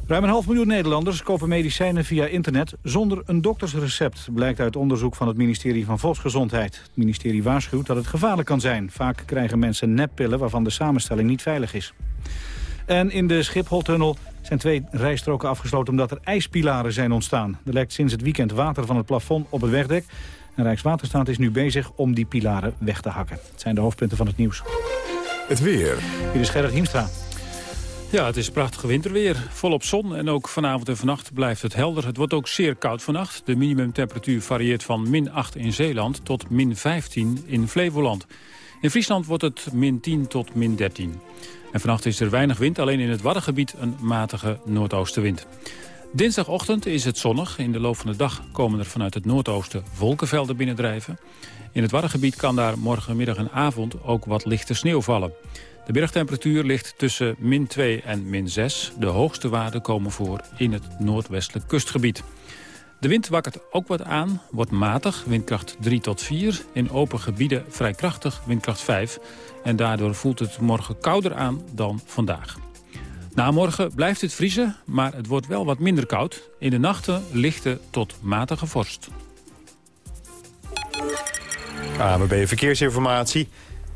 Ruim een half miljoen Nederlanders kopen medicijnen via internet zonder een doktersrecept, blijkt uit onderzoek van het ministerie van Volksgezondheid. Het ministerie waarschuwt dat het gevaarlijk kan zijn. Vaak krijgen mensen neppillen waarvan de samenstelling niet veilig is. En in de Schipholtunnel zijn twee rijstroken afgesloten omdat er ijspilaren zijn ontstaan. Er lekt sinds het weekend water van het plafond op het wegdek. En Rijkswaterstaat is nu bezig om die pilaren weg te hakken. Het zijn de hoofdpunten van het nieuws. Het weer. Hier is Gerrit Hiemstra. Ja, het is prachtig winterweer. Volop zon en ook vanavond en vannacht blijft het helder. Het wordt ook zeer koud vannacht. De minimumtemperatuur varieert van min 8 in Zeeland tot min 15 in Flevoland. In Friesland wordt het min 10 tot min 13. En vannacht is er weinig wind, alleen in het Waddengebied een matige noordoostenwind. Dinsdagochtend is het zonnig. In de loop van de dag komen er vanuit het noordoosten wolkenvelden binnendrijven. In het Waddengebied kan daar morgenmiddag en avond ook wat lichte sneeuw vallen. De middagtemperatuur ligt tussen min 2 en min 6. De hoogste waarden komen voor in het noordwestelijk kustgebied. De wind wakkert ook wat aan, wordt matig, windkracht 3 tot 4. In open gebieden vrij krachtig, windkracht 5. En daardoor voelt het morgen kouder aan dan vandaag. Na morgen blijft het vriezen, maar het wordt wel wat minder koud. In de nachten lichte tot matige vorst. AMB Verkeersinformatie.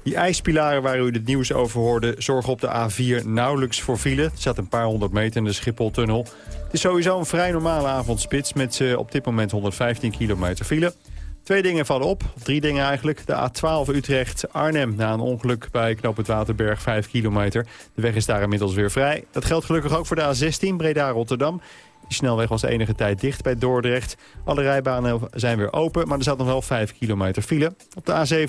Die ijspilaren waar u het nieuws over hoorde... zorgen op de A4 nauwelijks voor file. Het staat een paar honderd meter in de Schipholtunnel. Het is sowieso een vrij normale avondspits... met uh, op dit moment 115 kilometer file. Twee dingen vallen op, drie dingen eigenlijk. De A12 Utrecht-Arnhem na een ongeluk bij Knoop het Waterberg 5 kilometer. De weg is daar inmiddels weer vrij. Dat geldt gelukkig ook voor de A16 Breda-Rotterdam. Die snelweg was enige tijd dicht bij Dordrecht. Alle rijbanen zijn weer open, maar er zat nog wel 5 kilometer file. Op de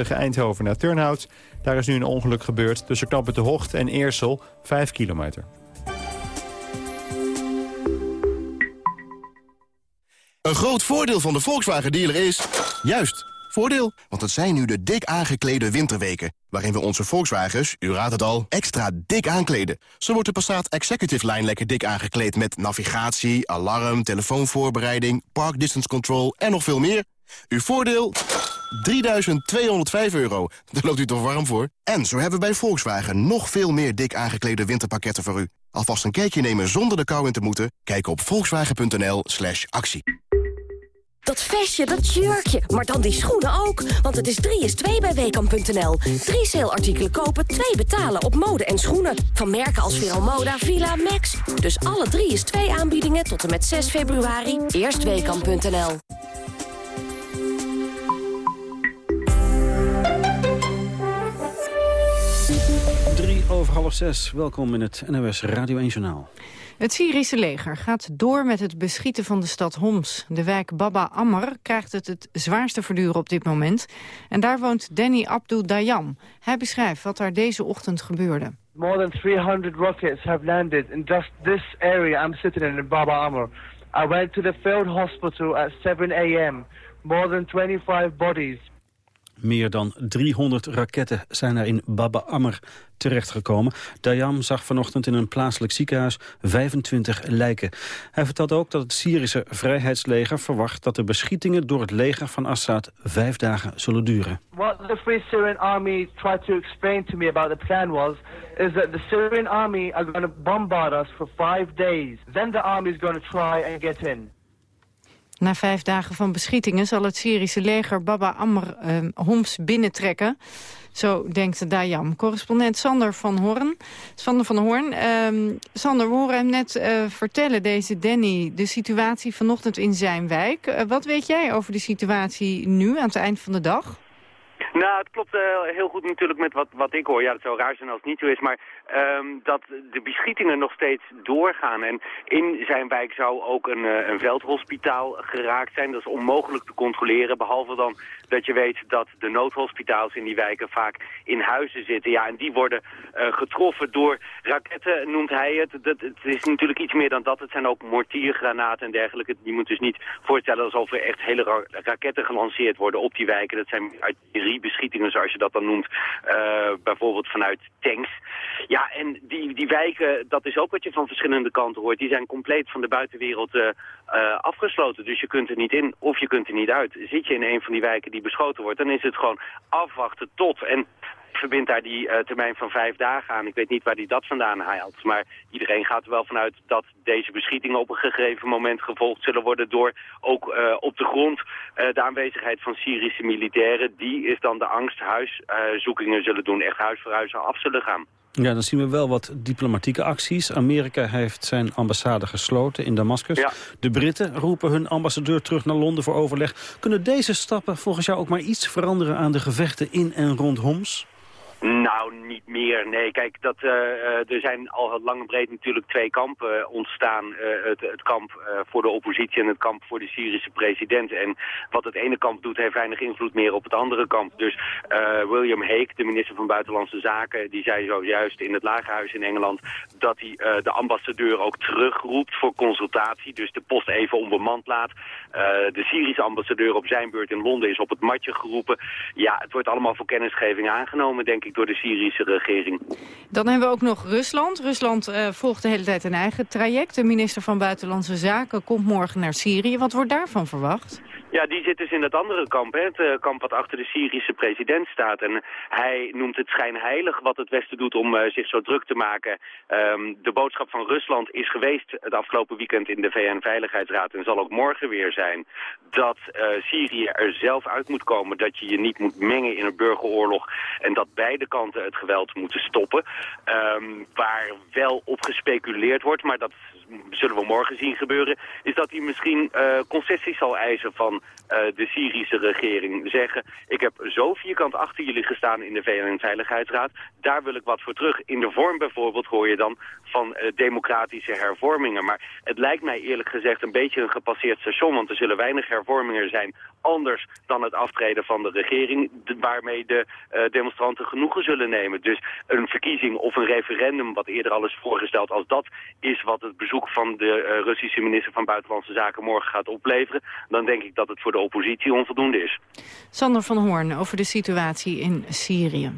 A67 Eindhoven naar Turnhout. Daar is nu een ongeluk gebeurd tussen Knappen de Hocht en Eersel, 5 kilometer. Een groot voordeel van de Volkswagen dealer is... juist, voordeel. Want het zijn nu de dik aangeklede winterweken... waarin we onze Volkswagens, u raadt het al, extra dik aankleden. Zo wordt de Passat Executive Line lekker dik aangekleed... met navigatie, alarm, telefoonvoorbereiding, park distance control en nog veel meer. Uw voordeel? 3.205 euro. Daar loopt u toch warm voor? En zo hebben we bij Volkswagen nog veel meer dik aangeklede winterpakketten voor u. Alvast een kijkje nemen zonder de kou in te moeten? Kijk op volkswagen.nl slash actie. Dat vestje, dat jurkje, maar dan die schoenen ook. Want het is 3 is 2 bij Weekamp.nl. Drie saleartikelen kopen, twee betalen op mode en schoenen. Van merken als Vero Moda, Villa, Max. Dus alle 3 is 2 aanbiedingen tot en met 6 februari. Eerst Weekamp.nl. over half zes. Welkom in het NOS Radio 1 Journaal. Het Syrische leger gaat door met het beschieten van de stad Homs. De wijk Baba Ammar krijgt het het zwaarste verduren op dit moment. En daar woont Danny Abdul Dayam. Hij beschrijft wat daar deze ochtend gebeurde. More than 300 rockets have landed in just this area I'm sitting in, in Baba Ammar. I went to the field hospital at 7 a.m. More than 25 bodies. Meer dan 300 raketten zijn er in Baba Ammer terechtgekomen. Dayam zag vanochtend in een plaatselijk ziekenhuis 25 lijken. Hij vertelt ook dat het Syrische Vrijheidsleger verwacht... dat de beschietingen door het leger van Assad vijf dagen zullen duren. What the Free Syrian Army tried to explain to me about the plan was... is that the Syrian Army are going to bombard us for five days. Then the army is going to try and get in. Na vijf dagen van beschietingen zal het Syrische leger Baba Amr eh, Homs binnentrekken. Zo denkt Dayam. Correspondent Sander van Hoorn. Sander van Hoorn. Ehm, Sander, we horen hem net eh, vertellen, deze Danny, de situatie vanochtend in zijn wijk. Eh, wat weet jij over de situatie nu, aan het eind van de dag? Nou, het klopt uh, heel goed natuurlijk met wat, wat ik hoor. Ja, dat zou raar zijn als het niet zo is. Maar um, dat de beschietingen nog steeds doorgaan. En in zijn wijk zou ook een, uh, een veldhospitaal geraakt zijn. Dat is onmogelijk te controleren. Behalve dan dat je weet dat de noodhospitaals in die wijken vaak in huizen zitten. Ja, en die worden uh, getroffen door raketten, noemt hij het. Dat, het is natuurlijk iets meer dan dat. Het zijn ook mortiergranaten en dergelijke. Je moet dus niet voorstellen alsof er echt hele ra raketten gelanceerd worden op die wijken. Dat zijn artilleriebeschietingen, zoals je dat dan noemt. Uh, bijvoorbeeld vanuit tanks. Ja, en die, die wijken, dat is ook wat je van verschillende kanten hoort. Die zijn compleet van de buitenwereld uh, uh, afgesloten. Dus je kunt er niet in of je kunt er niet uit. Zit je in een van die wijken die beschoten wordt, dan is het gewoon afwachten tot. En verbindt daar die uh, termijn van vijf dagen aan. Ik weet niet waar hij dat vandaan haalt. Maar iedereen gaat er wel vanuit dat deze beschietingen op een gegeven moment gevolgd zullen worden door ook op de grond de aanwezigheid van Syrische militairen. Die is dan de angst huiszoekingen zullen doen, echt huis voor huis af zullen gaan. Ja, dan zien we wel wat diplomatieke acties. Amerika heeft zijn ambassade gesloten in Damascus. Ja. De Britten roepen hun ambassadeur terug naar Londen voor overleg. Kunnen deze stappen volgens jou ook maar iets veranderen aan de gevechten in en rond Homs? Nou, niet meer. Nee, kijk, dat, uh, er zijn al lang en breed natuurlijk twee kampen uh, ontstaan. Het, het, kamp voor de oppositie en het kamp voor de Syrische president. En wat het ene kamp doet, heeft weinig invloed meer op het andere kamp. Dus William Hague, de minister van Buitenlandse Zaken, die zei zojuist in het Lagerhuis in Engeland dat hij de ambassadeur ook terugroept voor consultatie. Dus de post even onbemand laat. de Syrische ambassadeur op zijn beurt in Londen is op het matje geroepen. Ja, het wordt allemaal voor kennisgeving aangenomen, denk ik door de Syrische regering. Dan hebben we ook nog Rusland. Rusland uh, volgt de hele tijd een eigen traject. De minister van Buitenlandse Zaken komt morgen naar Syrië. Wat wordt daarvan verwacht? Ja, die zit dus in dat andere kamp, hè? het uh, kamp wat achter de Syrische president staat. En hij noemt het schijnheilig wat het Westen doet om uh, zich zo druk te maken. Um, de boodschap van Rusland is geweest het afgelopen weekend in de VN-veiligheidsraad en zal ook morgen weer zijn dat uh, Syrië er zelf uit moet komen, dat je je niet moet mengen in een burgeroorlog en dat beide kanten het geweld moeten stoppen. Um, waar wel op gespeculeerd wordt, maar dat zullen we morgen zien gebeuren, is dat hij misschien concessies zal eisen van de Syrische regering. Zeggen, ik heb zo vierkant achter jullie gestaan in de VN-veiligheidsraad, daar wil ik wat voor terug. In de vorm bijvoorbeeld hoor je dan van uh, democratische hervormingen. Maar het lijkt mij eerlijk gezegd een beetje een gepasseerd station, want er zullen weinig hervormingen zijn anders dan het aftreden van de regering, waarmee de uh, demonstranten genoegen zullen nemen. Dus een verkiezing of een referendum, wat eerder al is voorgesteld, als dat is wat het bezoek van de Russische minister van Buitenlandse Zaken morgen gaat opleveren, dan denk ik dat het voor de oppositie onvoldoende is. Sander van Hoorn over de situatie in Syrië.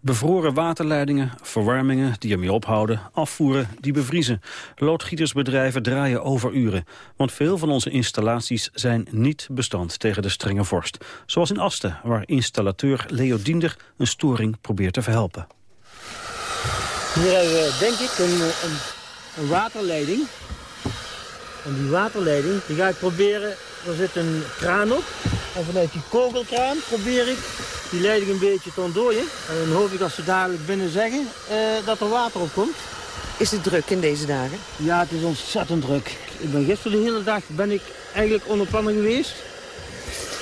Bevroren waterleidingen, verwarmingen die ermee ophouden, afvoeren die bevriezen. Loodgietersbedrijven draaien overuren. Want veel van onze installaties zijn niet bestand tegen de strenge vorst. Zoals in Asten, waar installateur Leo Diender een storing probeert te verhelpen. Hier hebben we denk ik een, een, een waterleiding. En die waterleiding die ga ik proberen, er zit een kraan op. En vanuit die kogelkraan probeer ik die leiding een beetje te ontdooien. En dan hoop ik als ze dadelijk binnen zeggen uh, dat er water op komt. Is het druk in deze dagen? Ja, het is ontzettend druk. Ik ben gisteren de hele dag ben ik eigenlijk onopvallend geweest.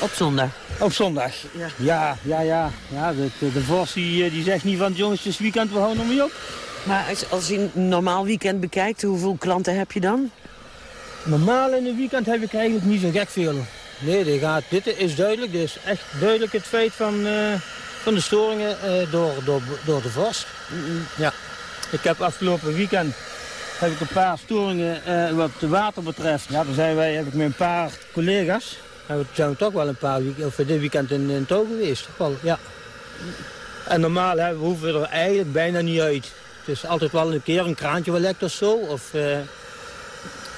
Op zondag? Op zondag. Ja, ja, ja. ja. ja de, de, vos die, die zegt niet van jongens, het is weekend, we houden hem mee op. Maar als, als je een normaal weekend bekijkt, hoeveel klanten heb je dan? Normaal in een weekend heb ik eigenlijk niet zo gek veel. Nee, dit, gaat, dit is duidelijk. Dit is echt duidelijk het feit van, uh, van de storingen uh, door, door, door de vorst. Mm -mm. Ja. Ik heb afgelopen weekend heb ik een paar storingen uh, wat het water betreft. Ja, dan zijn wij, heb ik met een paar collega's. En zijn we toch wel een paar week, of dit weekend in, in touw geweest. Wel, ja. En normaal hè, we hoeven we er eigenlijk bijna niet uit. Het is altijd wel een keer een kraantje wat lekt of zo. Of,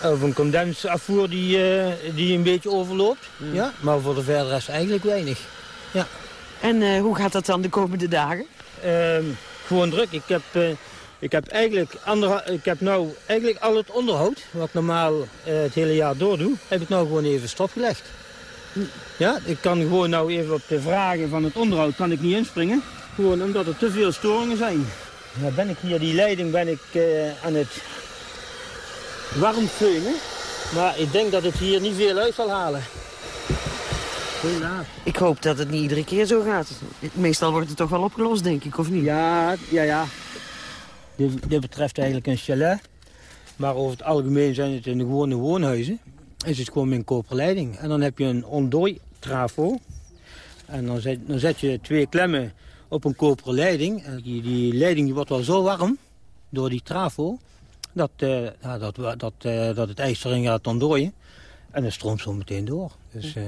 of een condensafvoer die, uh, die een beetje overloopt. Mm. Ja, maar voor de verder rest eigenlijk weinig. Ja. En uh, hoe gaat dat dan de komende dagen? Uh, gewoon druk. Ik heb uh, Ik heb eigenlijk andere, ik heb nou eigenlijk al het onderhoud, wat ik normaal eh, het hele jaar door doe, heb ik nou gewoon even stopgelegd. Ja, ik kan gewoon nou even op de vragen van het onderhoud kan ik niet inspringen. Gewoon omdat er te veel storingen zijn. Nou ben ik hier, die leiding ben ik eh, aan het warm veunen. Maar ik denk dat het hier niet veel uit zal halen. Helaas. Ik hoop dat het niet iedere keer zo gaat. Meestal wordt het toch wel opgelost, denk ik, of niet? Ja, ja, ja. Dit, dit betreft eigenlijk een chalet. Maar over het algemeen zijn het in de gewone woonhuizen. Is het gewoon met een koperleiding. En dan heb je een ondooi-trafo. En dan zet, dan zet je twee klemmen op een koperen leiding. En die, die leiding die wordt wel zo warm door die trafo... dat, eh, ja, dat, dat, eh, dat het ijs erin gaat ontdooien. En dan stroomt zo meteen door. Dus eh,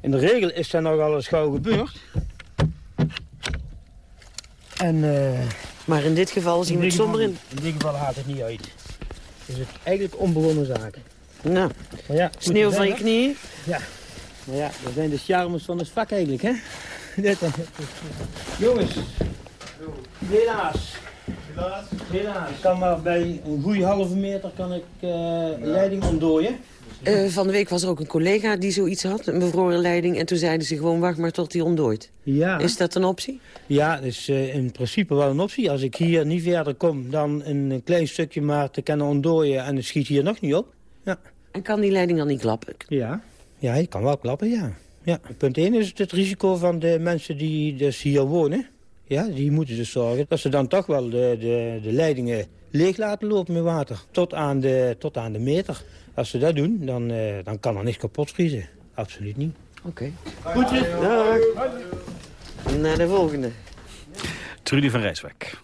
in de regel is dat nogal eens gauw gebeurd. En, maar in dit geval zien we het geval- in. In dit geval gaat het niet uit. Dus het eigenlijk onbegonnen zaken. Nou, Maar ja, sneeuw van je knieën. Ja. Maar ja, dat zijn de charmes van het vak eigenlijk, hè? Jongens, helaas. Helaas? Helaas. Ik kan maar bij een goede halve meter kan ik eh, leiding ontdooien. Eh, van de week was er ook een collega die zoiets had, een bevroren leiding. En toen zeiden ze gewoon, wacht maar tot die ontdooit. Ja. Is dat een optie? Ja, dat is eh, in principe wel een optie. Als ik hier niet verder kom dan een, een klein stukje maar te kunnen ontdooien en het schiet hier nog niet op. Ja. En kan die leiding dan niet klappen? Ja, ja je kan wel klappen, ja. ja. Punt 1 is het, het risico van de mensen die dus hier wonen. Ja, die moeten dus zorgen dat ze dan toch wel de, de, de leidingen leeg laten lopen met water. Tot aan de, tot aan de meter. Als ze dat doen, dan, eh, dan kan er niks kapot vriezen. Absoluut niet. Oké. Goedjes. Dag. Naar de volgende. Trudy van Rijswijk.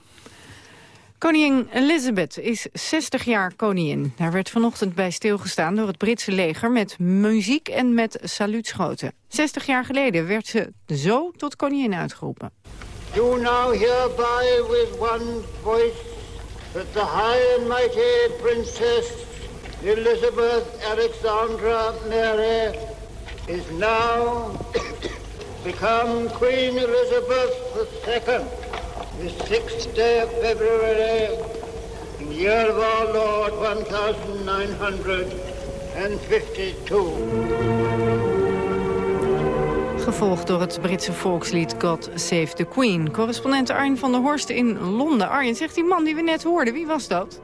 Koningin Elizabeth is 60 jaar koningin. Daar werd vanochtend bij stilgestaan door het Britse leger... met muziek en met saluutschoten. 60 jaar geleden werd ze zo tot koningin uitgeroepen. Do now hereby with one voice that the high and mighty Princess Elizabeth Alexandra Mary is now become Queen Elizabeth II, the sixth day of February, in the year of our Lord 1952. Gevolgd door het Britse volkslied God Save the Queen. Correspondent Arjen van der Horst in Londen. Arjen, zegt die man die we net hoorden, wie was dat?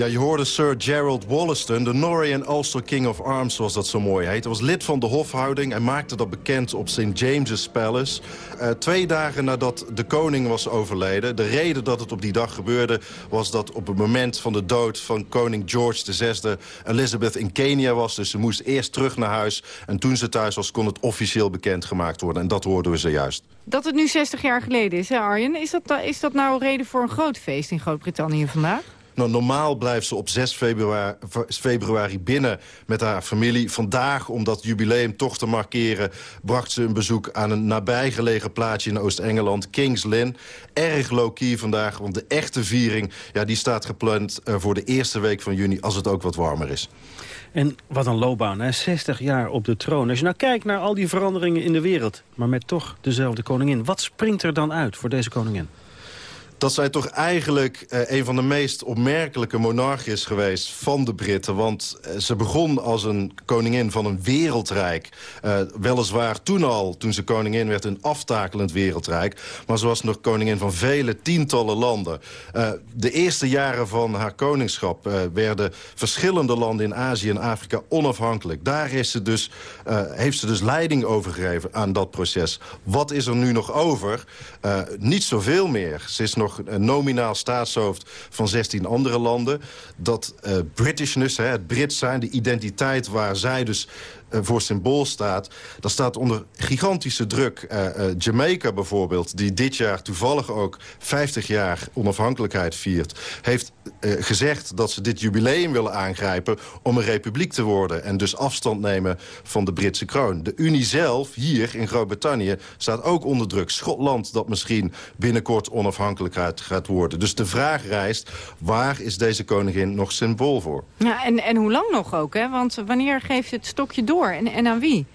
Ja, je hoorde Sir Gerald Wollaston, de Norrie and Ulster King of Arms, zoals dat zo mooi heet. Hij was lid van de hofhouding en maakte dat bekend op St. James's Palace. Eh, twee dagen nadat de koning was overleden. De reden dat het op die dag gebeurde was dat op het moment van de dood van koning George VI... Elizabeth in Kenia was, dus ze moest eerst terug naar huis. En toen ze thuis was, kon het officieel bekendgemaakt worden. En dat hoorden we zojuist. Dat het nu 60 jaar geleden is, hè Arjen? Is dat, is dat nou reden voor een groot feest in Groot-Brittannië vandaag? Nou, normaal blijft ze op 6 februari, februari binnen met haar familie. Vandaag, om dat jubileum toch te markeren... bracht ze een bezoek aan een nabijgelegen plaatsje in Oost-Engeland, Kings Lynn. Erg low-key vandaag, want de echte viering ja, die staat gepland eh, voor de eerste week van juni... als het ook wat warmer is. En wat een loopbaan, hè? 60 jaar op de troon. Als je nou kijkt naar al die veranderingen in de wereld... maar met toch dezelfde koningin. Wat springt er dan uit voor deze koningin? Dat zij toch eigenlijk eh, een van de meest opmerkelijke monarchen is geweest van de Britten. Want eh, ze begon als een koningin van een wereldrijk. Uh, weliswaar toen al, toen ze koningin werd, een aftakelend wereldrijk. Maar ze was nog koningin van vele tientallen landen. Uh, de eerste jaren van haar koningschap uh, werden verschillende landen in Azië en Afrika onafhankelijk. Daar is ze dus, heeft ze dus leiding overgegeven aan dat proces. Wat is er nu nog over? niet zoveel meer. Ze is nog een nominaal staatshoofd van 16 andere landen. Dat uh, Britishness, het Brits zijn, de identiteit waar zij dus voor symbool staat... dat staat onder gigantische druk. Uh, Jamaica bijvoorbeeld, die dit jaar toevallig ook 50 jaar onafhankelijkheid viert... heeft gezegd dat ze dit jubileum willen aangrijpen om een republiek te worden... en dus afstand nemen van de Britse kroon. De Unie zelf, hier in Groot-Brittannië, staat ook onder druk. Schotland dat misschien binnenkort onafhankelijk gaat worden. Dus de vraag rijst, waar is deze koningin nog symbool voor? Ja, en, en hoe lang nog ook, hè? Want wanneer geeft het stokje door en, en aan wie?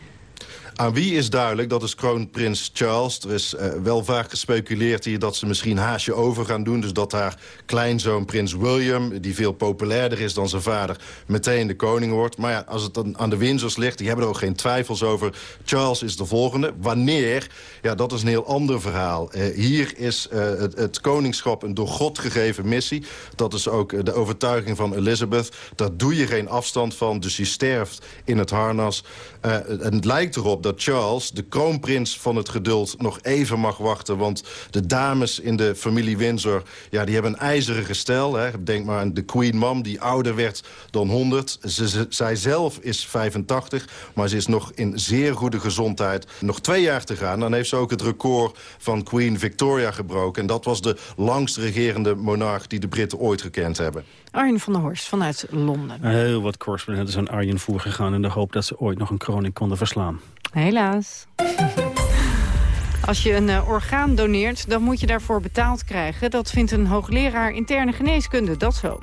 Aan wie is duidelijk, dat is kroonprins Charles. Er is uh, wel vaak gespeculeerd hier dat ze misschien haasje over gaan doen. Dus dat haar kleinzoon prins William, die veel populairder is dan zijn vader... meteen de koning wordt. Maar ja, als het dan aan de Windsors ligt, die hebben er ook geen twijfels over. Charles is de volgende. Wanneer? Ja, dat is een heel ander verhaal. Uh, hier is uh, het, het, koningschap een door God gegeven missie. Dat is ook de overtuiging van Elizabeth. Daar doe je geen afstand van, dus je sterft in het harnas. En het lijkt erop dat Charles, de kroonprins van het geduld... nog even mag wachten, want de dames in de familie Windsor... Ja, die hebben een ijzeren gestel. Hè. Denk maar aan de Queen Mom, die ouder werd dan 100. Ze, ze, zij zelf is 85, maar ze is nog in zeer goede gezondheid. Nog twee jaar te gaan, dan heeft ze ook het record van Queen Victoria gebroken. En dat was de langst regerende monarch die de Britten ooit gekend hebben. Arjen van der Horst vanuit Londen. Heel wat correspondenten zijn Arjen voorgegaan... in de hoop dat ze ooit nog een kroning konden verslaan. Helaas. Als je een uh, orgaan doneert, dan moet je daarvoor betaald krijgen. Dat vindt een hoogleraar interne geneeskunde, dat zo.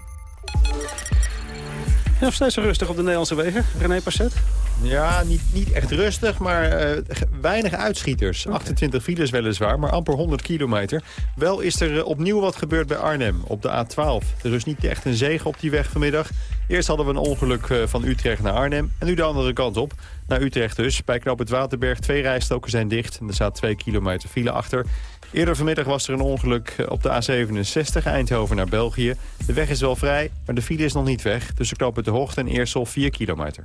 Ja, nog steeds rustig op de Nederlandse wegen. René Passet? Ja, niet, niet echt rustig, maar uh, weinig uitschieters. 28 files weliswaar, maar amper 100 kilometer. Wel is er uh, opnieuw wat gebeurd bij Arnhem op de A12. Er is niet echt een zege op die weg vanmiddag. Eerst hadden we een ongeluk uh, van Utrecht naar Arnhem en nu de andere kant op. Naar Utrecht dus. Bij Knoop het Waterberg twee rijstoken zijn dicht en er staat 2 kilometer file achter. Eerder vanmiddag was er een ongeluk op de A67 Eindhoven naar België. De weg is wel vrij, maar de file is nog niet weg. Tussen knooppunt De Hoogte en Eersel 4 kilometer.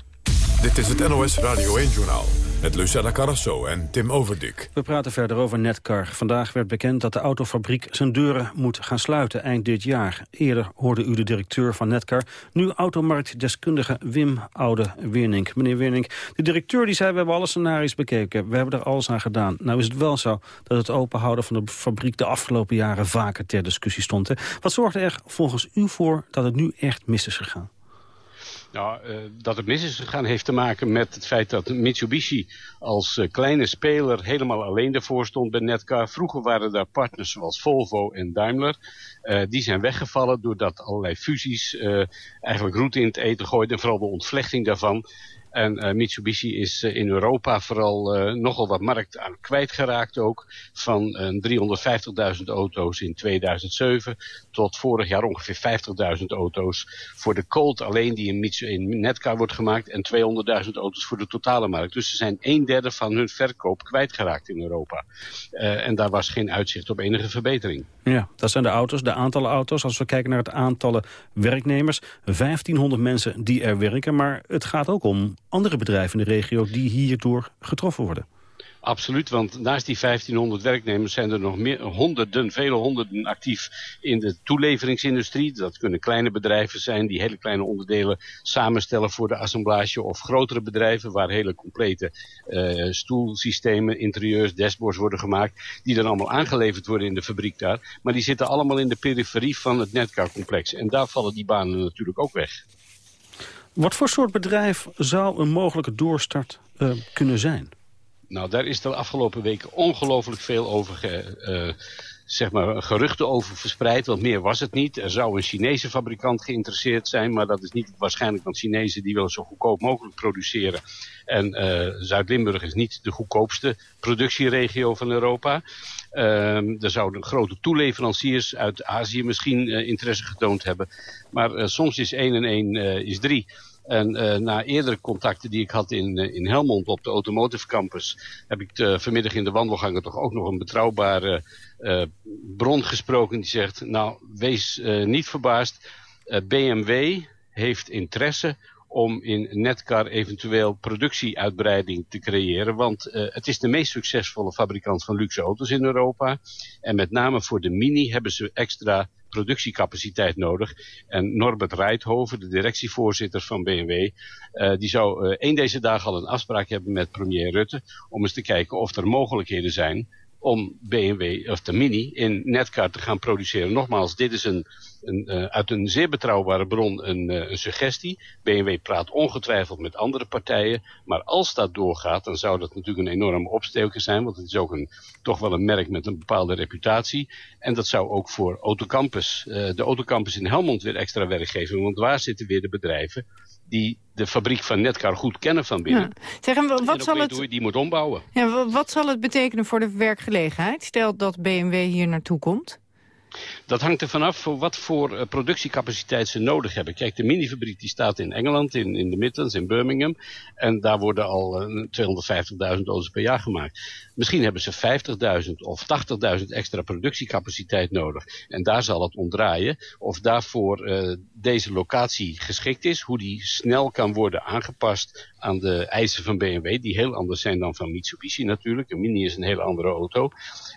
Dit is het NOS Radio 1-journaal met Lucella Carrasso en Tim Overdik. We praten verder over Netcar. Vandaag werd bekend dat de autofabriek zijn deuren moet gaan sluiten eind dit jaar. Eerder hoorde u de directeur van Netcar, nu automarktdeskundige Wim Oude-Wernink. Meneer Wernink, de directeur die zei we hebben alle scenario's bekeken. We hebben er alles aan gedaan. Nou is het wel zo dat het openhouden van de fabriek de afgelopen jaren vaker ter discussie stond. Hè? Wat zorgde er volgens u voor dat het nu echt mis is gegaan? Nou, dat het mis is gegaan heeft te maken met het feit dat Mitsubishi als uh, kleine speler helemaal alleen ervoor stond bij Netcar. Vroeger waren daar partners zoals Volvo en Daimler. Uh, die zijn weggevallen doordat allerlei fusies eigenlijk route in het eten gooiden. En vooral de ontvlechting daarvan. En uh, Mitsubishi is uh, in Europa vooral uh, nogal wat markt aan kwijtgeraakt ook. Van 350.000 auto's in 2007 tot vorig jaar ongeveer 50.000 auto's voor de Colt alleen die in, Mitsu Netcar wordt gemaakt. En 200.000 auto's voor de totale markt. Dus ze zijn een derde van hun verkoop kwijtgeraakt in Europa. en daar was geen uitzicht op enige verbetering. Ja, dat zijn de auto's, de aantallen auto's. Als we kijken naar het aantallen werknemers. 1500 mensen die er werken. Maar het gaat ook om andere bedrijven in de regio die hierdoor getroffen worden. Absoluut, want naast die 1500 werknemers zijn er nog meer, honderden, vele honderden actief in de toeleveringsindustrie. Dat kunnen kleine bedrijven zijn die hele kleine onderdelen samenstellen voor de assemblage. Of grotere bedrijven waar hele complete uh, stoelsystemen, interieurs, dashboards worden gemaakt. Die dan allemaal aangeleverd worden in de fabriek daar. Maar die zitten allemaal in de periferie van het netcar-complex. En daar vallen die banen natuurlijk ook weg. Wat voor soort bedrijf zou een mogelijke doorstart uh, kunnen zijn? Nou, daar is de afgelopen weken ongelooflijk veel over ge, uh, zeg maar, geruchten over verspreid. Want meer was het niet. Er zou een Chinese fabrikant geïnteresseerd zijn. Maar dat is niet waarschijnlijk, want Chinezen die willen zo goedkoop mogelijk produceren. En uh, Zuid-Limburg is niet de goedkoopste productieregio van Europa. Uh, er zouden grote toeleveranciers uit Azië misschien uh, interesse getoond hebben. Maar uh, soms is 1 en 1 is 3. En uh, na eerdere contacten die ik had in, uh, in Helmond op de Automotive Campus... heb ik uh, vanmiddag in de wandelgangen toch ook nog een betrouwbare bron gesproken... die zegt, nou, wees niet verbaasd. BMW heeft interesse om in Netcar eventueel productieuitbreiding te creëren. Want uh, het is de meest succesvolle fabrikant van luxe auto's in Europa. En met name voor de Mini hebben ze extra productiecapaciteit nodig. En Norbert Reithoven, de directievoorzitter van BMW, uh, die zou één deze dagen al een afspraak hebben met premier Rutte om eens te kijken of er mogelijkheden zijn om BMW of de Mini in Netcar te gaan produceren. Nogmaals, dit is een een, uh, uit een zeer betrouwbare bron een, een, suggestie. BMW praat ongetwijfeld met andere partijen. Maar als dat doorgaat, dan zou dat natuurlijk een enorme opsteker zijn. Want het is ook een, toch wel een merk met een bepaalde reputatie. En dat zou ook voor Autocampus, uh, de Autocampus in Helmond weer extra werk geven. Want waar zitten weer de bedrijven die de fabriek van Netcar goed kennen van binnen. Ja. Zeg, en wat zal het... hoe je die moet ombouwen. Ja, wat zal het betekenen voor de werkgelegenheid? Stel dat BMW hier naartoe komt. Dat hangt er vanaf voor wat voor uh, productiecapaciteit ze nodig hebben. Kijk, de minifabriek die staat in Engeland, in, in de Midlands, in Birmingham. En daar worden al uh, 250.000 auto's per jaar gemaakt. Misschien hebben ze 50.000 of 80.000 extra productiecapaciteit nodig. En daar zal het om draaien of daarvoor uh, deze locatie geschikt is. Hoe die snel kan worden aangepast aan de eisen van BMW. Die heel anders zijn dan van Mitsubishi natuurlijk. Een Mini is een hele andere auto.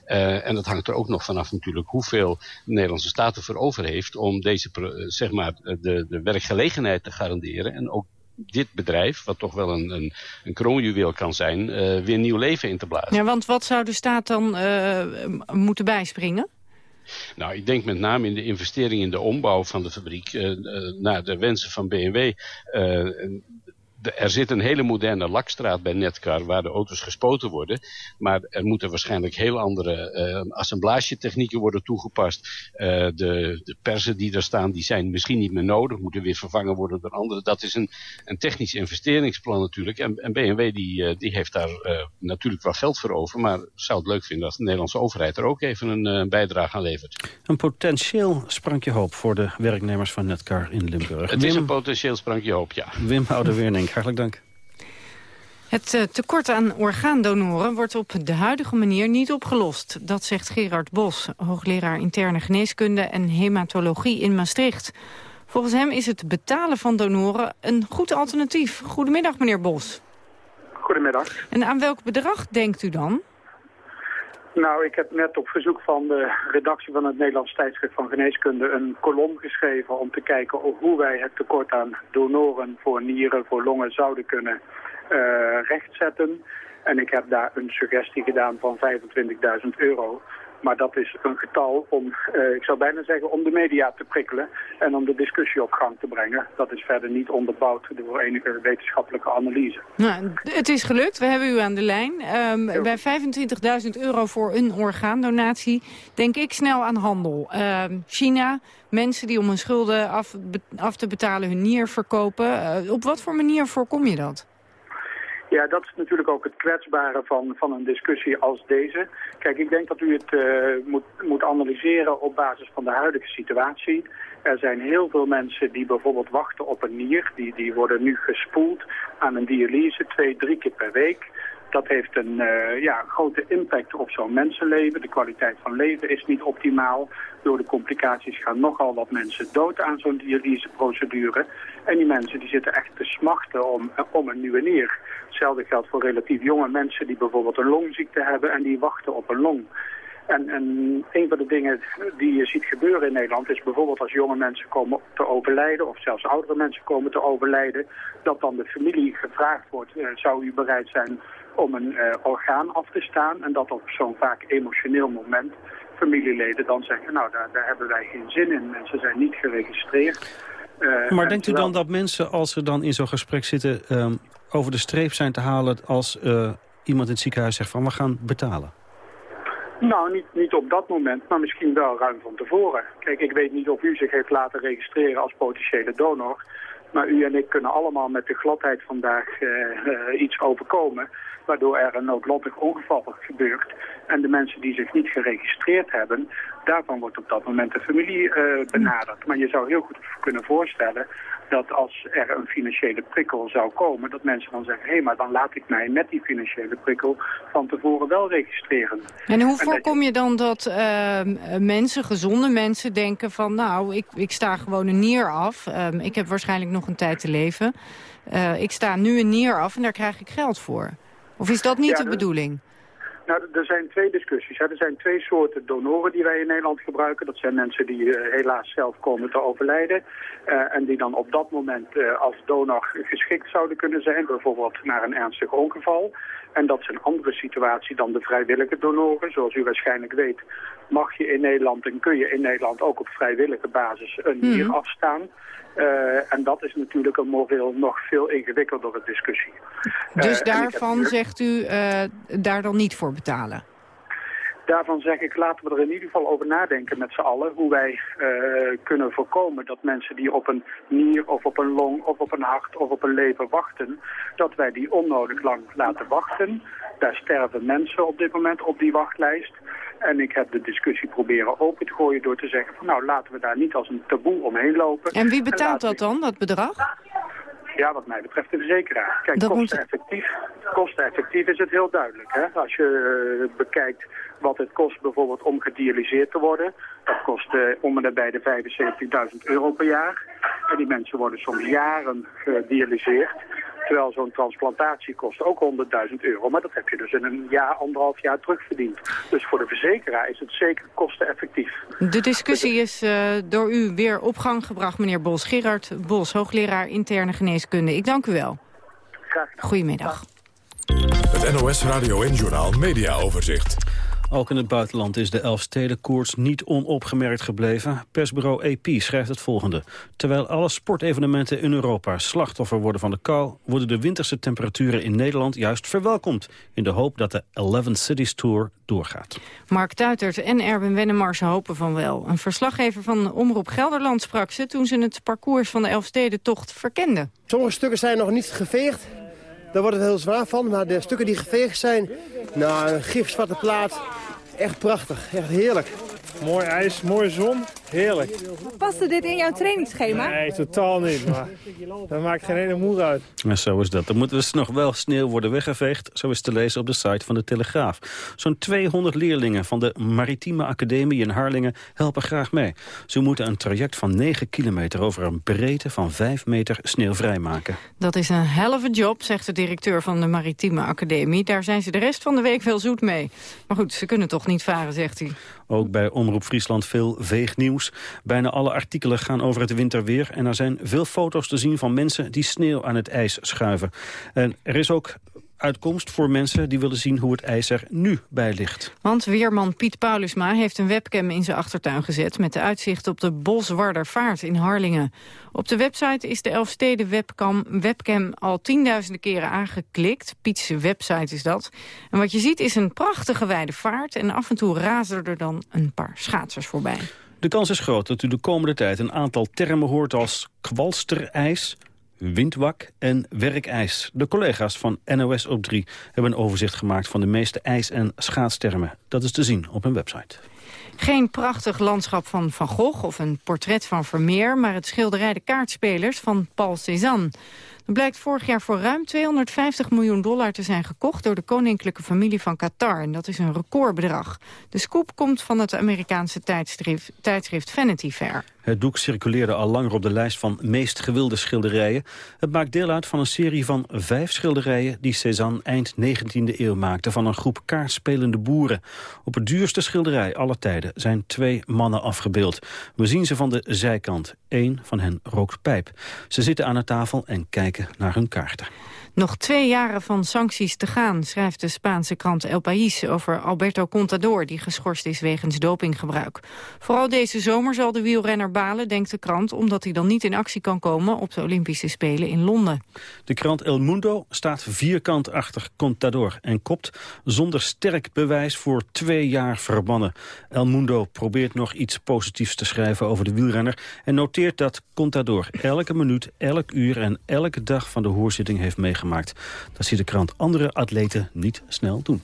Uh, en dat hangt er ook nog vanaf natuurlijk hoeveel de Nederlandse staat ervoor over heeft. Om deze, zeg maar, de, de werkgelegenheid te garanderen. En ook dit bedrijf, wat toch wel een, een, een kroonjuweel kan zijn, uh, weer nieuw leven in te blazen. Ja, want wat zou de staat dan uh, moeten bijspringen? Nou, ik denk met name in de investering in de ombouw van de fabriek uh, naar de wensen van BMW er zit een hele moderne lakstraat bij Netcar waar de auto's gespoten worden. Maar er moeten waarschijnlijk heel andere uh, assemblagetechnieken worden toegepast. Uh, de, de persen die er staan, die zijn misschien niet meer nodig. Moeten weer vervangen worden door andere. Dat is een, een technisch investeringsplan natuurlijk. En, en BMW die, uh, die heeft daar natuurlijk wel geld voor over. Maar zou het leuk vinden als de Nederlandse overheid er ook even een bijdrage aan levert. Een potentieel sprankje hoop voor de werknemers van Netcar in Limburg. Het is een potentieel sprankje hoop, ja. Wim Oude-Wernink hartelijk dank. Het uh, tekort aan orgaandonoren wordt op de huidige manier niet opgelost. Dat zegt Gerard Bos, hoogleraar interne geneeskunde en hematologie in Maastricht. Volgens hem is het betalen van donoren een goed alternatief. Goedemiddag, meneer Bos. Goedemiddag. En aan welk bedrag denkt u dan? Nou, ik heb net op verzoek van de redactie van het Nederlands tijdschrift van geneeskunde een kolom geschreven om te kijken hoe wij het tekort aan donoren voor nieren, voor longen zouden kunnen uh, rechtzetten. En ik heb daar een suggestie gedaan van 25.000 euro. Maar dat is een getal om, uh, ik zou bijna zeggen, om de media te prikkelen en om de discussie op gang te brengen. Dat is verder niet onderbouwd door enige wetenschappelijke analyse. Nou, het is gelukt, we hebben u aan de lijn. Um, bij 25.000 euro voor een orgaandonatie denk ik snel aan handel. Uh, China, mensen die om hun schulden af, af te betalen hun nier verkopen. Uh, op wat voor manier voorkom je dat? Ja, dat is natuurlijk ook het kwetsbare van, van een discussie als deze. Kijk, ik denk dat u het uh, moet, moet analyseren op basis van de huidige situatie. Er zijn heel veel mensen die bijvoorbeeld wachten op een nier. Die, die worden nu gespoeld aan een dialyse twee, drie keer per week. Dat heeft een uh, ja, grote impact op zo'n mensenleven. De kwaliteit van leven is niet optimaal. Door de complicaties gaan nogal wat mensen dood aan zo'n dialyseprocedure. En die mensen die zitten echt te smachten om, om een nieuwe nier. Hetzelfde geldt voor relatief jonge mensen die bijvoorbeeld een longziekte hebben en die wachten op een long. En, en een van de dingen die je ziet gebeuren in Nederland is bijvoorbeeld als jonge mensen komen te overlijden of zelfs oudere mensen komen te overlijden, dat dan de familie gevraagd wordt, uh, zou u bereid zijn om een uh, orgaan af te staan en dat op zo'n vaak emotioneel moment familieleden dan zeggen, nou daar, daar hebben wij geen zin in, mensen zijn niet geregistreerd. Uh, maar denkt u dan dat mensen als ze dan in zo'n gesprek zitten um, over de streep zijn te halen als uh, iemand in het ziekenhuis zegt van we gaan betalen? Nou, niet, niet op dat moment, maar misschien wel ruim van tevoren. Kijk, ik weet niet of u zich heeft laten registreren als potentiële donor. Maar u en ik kunnen allemaal met de gladheid vandaag uh, iets overkomen... waardoor er een noodlottig ongeval gebeurt. En de mensen die zich niet geregistreerd hebben... daarvan wordt op dat moment de familie uh, benaderd. Maar je zou heel goed kunnen voorstellen dat als er een financiële prikkel zou komen, dat mensen dan zeggen, hé, hey, maar dan laat ik mij met die financiële prikkel van tevoren wel registreren. En hoe voorkom je dan dat uh, mensen, gezonde mensen, denken van, nou, ik, ik sta gewoon een nier af, uh, ik heb waarschijnlijk nog een tijd te leven, uh, ik sta nu een nier af en daar krijg ik geld voor. Of is dat niet ja, de bedoeling? Nou, er zijn twee discussies. Hè. Er zijn twee soorten donoren die wij in Nederland gebruiken. Dat zijn mensen die eh, helaas zelf komen te overlijden. eh, en die dan op dat moment eh, als donor geschikt zouden kunnen zijn. Bijvoorbeeld naar een ernstig ongeval. En dat is een andere situatie dan de vrijwillige donoren. Zoals u waarschijnlijk weet mag je in Nederland en kun je in Nederland ook op vrijwillige basis een nier Mhm. afstaan. Eh, en dat is natuurlijk een moreel nog veel ingewikkeldere discussie. Eh, Dus heb daarvan zegt u eh, daar dan niet voor betalen? Daarvan zeg ik, laten we er in ieder geval over nadenken met z'n allen... hoe wij kunnen voorkomen dat mensen die op een nier of op een long of op een hart of op een lever wachten... dat wij die onnodig lang laten wachten. Daar sterven mensen op dit moment op die wachtlijst. En ik heb de discussie proberen open te gooien door te zeggen... van nou, laten we daar niet als een taboe omheen lopen. En wie betaalt dat dan, dat bedrag? Ja, wat mij betreft de verzekeraar. Kijk, kosteneffectief, kosteneffectief is het heel duidelijk. Hè? Als je eh, bekijkt wat het kost bijvoorbeeld om gedialyseerd te worden. Dat kost eh, om en nabij de 75.000 euro per jaar. En die mensen worden soms jaren gedialyseerd. Terwijl zo'n transplantatie kost ook 100.000 euro. Maar dat heb je dus in een jaar, anderhalf jaar terugverdiend. Dus voor de verzekeraar is het zeker kosteneffectief. De discussie is eh, door u weer op gang gebracht, meneer Bos. Gerard Bos, hoogleraar interne geneeskunde. Ik dank u wel. Goedemiddag. Het NOS Radio en Journaal Media Overzicht. Ook in het buitenland is de Elfstedenkoorts niet onopgemerkt gebleven. Persbureau AP schrijft het volgende. Terwijl alle sportevenementen in Europa slachtoffer worden van de kou... worden de winterse temperaturen in Nederland juist verwelkomd... in de hoop dat de 11 Cities Tour doorgaat. Mark Tuitert en Erwin Wennemars hopen van wel. Een verslaggever van Omroep Gelderland sprak ze... toen ze het parcours van de Elfstedentocht verkenden. Sommige stukken zijn nog niet geveegd. Daar wordt het heel zwaar van. Maar de stukken die geveegd zijn, nou, een gifzwarte plaat. Echt prachtig, echt heerlijk. Mooi ijs, mooie zon, heerlijk. Paste dit in jouw trainingsschema? Nee, totaal niet, maar dat maakt geen ene moer uit. En zo is dat. Er moet dus nog wel sneeuw worden weggeveegd. Zo is te lezen op de site van de Telegraaf. Zo'n 200 leerlingen van de Maritieme Academie in Harlingen helpen graag mee. Ze moeten een traject van 9 kilometer over een breedte van 5 meter sneeuw vrijmaken. Dat is een helve job, zegt de directeur van de Maritieme Academie. Daar zijn ze de rest van de week wel zoet mee. Maar goed, ze kunnen toch niet varen, zegt hij. Ook bij Omroep Friesland veel veegnieuws. Bijna alle artikelen gaan over het winterweer. En er zijn veel foto's te zien van mensen die sneeuw aan het ijs schuiven. En er is ook uitkomst voor mensen die willen zien hoe het ijs er nu bij ligt. Want weerman Piet Paulusma heeft een webcam in zijn achtertuin gezet... met de uitzicht op de Boswardervaart in Harlingen. Op de website is de Elfsteden webcam, webcam al tienduizenden keren aangeklikt. Piets website is dat. En wat je ziet is een prachtige wijde vaart... en af en toe razen er dan een paar schaatsers voorbij. De kans is groot dat u de komende tijd een aantal termen hoort als kwalsterijs, windwak en werkijs. De collega's van NOS op 3 hebben een overzicht gemaakt van de meeste ijs- en schaatstermen. Dat is te zien op hun website. Geen prachtig landschap van Van Gogh of een portret van Vermeer... maar het schilderij De Kaartspelers van Paul Cézanne. Dat blijkt vorig jaar voor ruim 250 miljoen dollar te zijn gekocht... door de koninklijke familie van Qatar. En dat is een recordbedrag. De scoop komt van het Amerikaanse tijdschrift, tijdschrift Vanity Fair. Het doek circuleerde al langer op de lijst van meest gewilde schilderijen. Het maakt deel uit van een serie van vijf schilderijen... die Cézanne eind 19e eeuw maakte van een groep kaartspelende boeren. Op het duurste schilderij aller tijden zijn twee mannen afgebeeld. We zien ze van de zijkant. Eén van hen rookt pijp. Ze zitten aan een tafel en kijken naar hun kaarten. Nog twee jaren van sancties te gaan, schrijft de Spaanse krant El País over Alberto Contador, die geschorst is wegens dopinggebruik. Vooral deze zomer zal de wielrenner balen, denkt de krant, omdat hij dan niet in actie kan komen op de Olympische Spelen in Londen. De krant El Mundo staat vierkant achter Contador en kopt zonder sterk bewijs voor twee jaar verbannen. El Mundo probeert nog iets positiefs te schrijven over de wielrenner en noteert dat Contador elke minuut, elk uur en elke dag van de hoorzitting heeft meegemaakt. Dat ziet de krant andere atleten niet snel doen.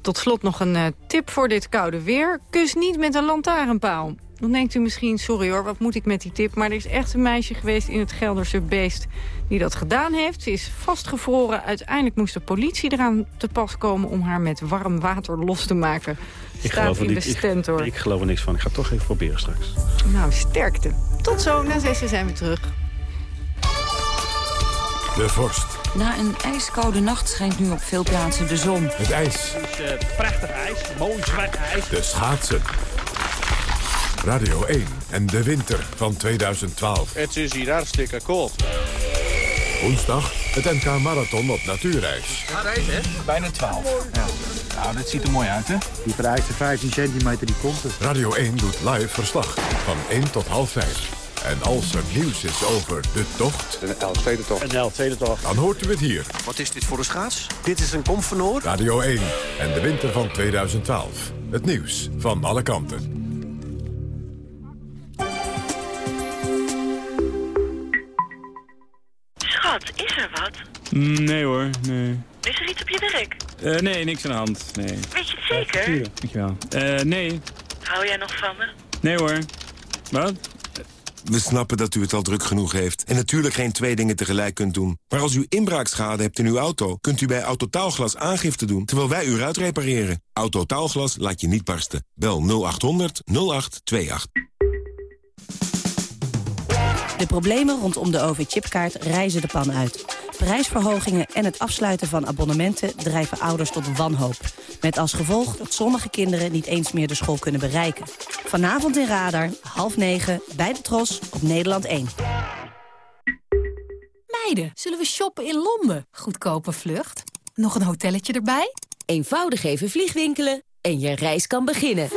Tot slot nog een uh, tip voor dit koude weer. Kus niet met een lantaarnpaal. Dan denkt u misschien, sorry hoor, wat moet ik met die tip? Maar er is echt een meisje geweest in het Gelderse Beest die dat gedaan heeft. Ze is vastgevroren. Uiteindelijk moest de politie eraan te pas komen om haar met warm water los te maken. Ik Staat geloof, in er de niet, stand hoor. ik, ik geloof er niks van. Ik ga het toch even proberen straks. Nou, sterkte. Tot zo, na zessen zijn we terug. De vorst. Na een ijskoude nacht schijnt nu op veel plaatsen de zon. Het ijs. Het is uh, prachtig ijs, mooi zwart ijs. De schaatsen. Radio 1 en de winter van 2012. Het is hier hartstikke koud. Woensdag het NK Marathon op natuurreis. Ga rijden, hè? Bijna 12. Ja. Nou, dat ziet er mooi uit, hè? Die vereiste 15 centimeter, die komt er. Radio 1 doet live verslag van 1 tot half 5. En als er nieuws is over de tocht... Een L-tweede-tocht. Een L-tweede-tocht. Dan hoort u het hier. Wat is dit voor een schaats? Dit is een komfenoor. Radio 1 en de winter van 2012. Het nieuws van alle kanten. Schat, is er wat? Nee hoor, nee. Is er iets op je werk? Uh, nee, niks aan de hand, nee. Weet je het zeker? Ja, dankjewel. Uh, nee. Hou jij nog van me? Nee hoor. Wat? We snappen dat u het al druk genoeg heeft en natuurlijk geen twee dingen tegelijk kunt doen. Maar als u inbraakschade hebt in uw auto, kunt u bij Autotaalglas aangifte doen terwijl wij u eruit repareren. Autotaalglas laat je niet barsten. Bel 0800 0828. De problemen rondom de OV-chipkaart reizen de pan uit. Prijsverhogingen en het afsluiten van abonnementen drijven ouders tot wanhoop. Met als gevolg dat sommige kinderen niet eens meer de school kunnen bereiken. Vanavond in Radar, half negen, bij de Tros, op Nederland 1. Meiden, zullen we shoppen in Londen? Goedkope vlucht. Nog een hotelletje erbij? Eenvoudig even vliegwinkelen en je reis kan beginnen.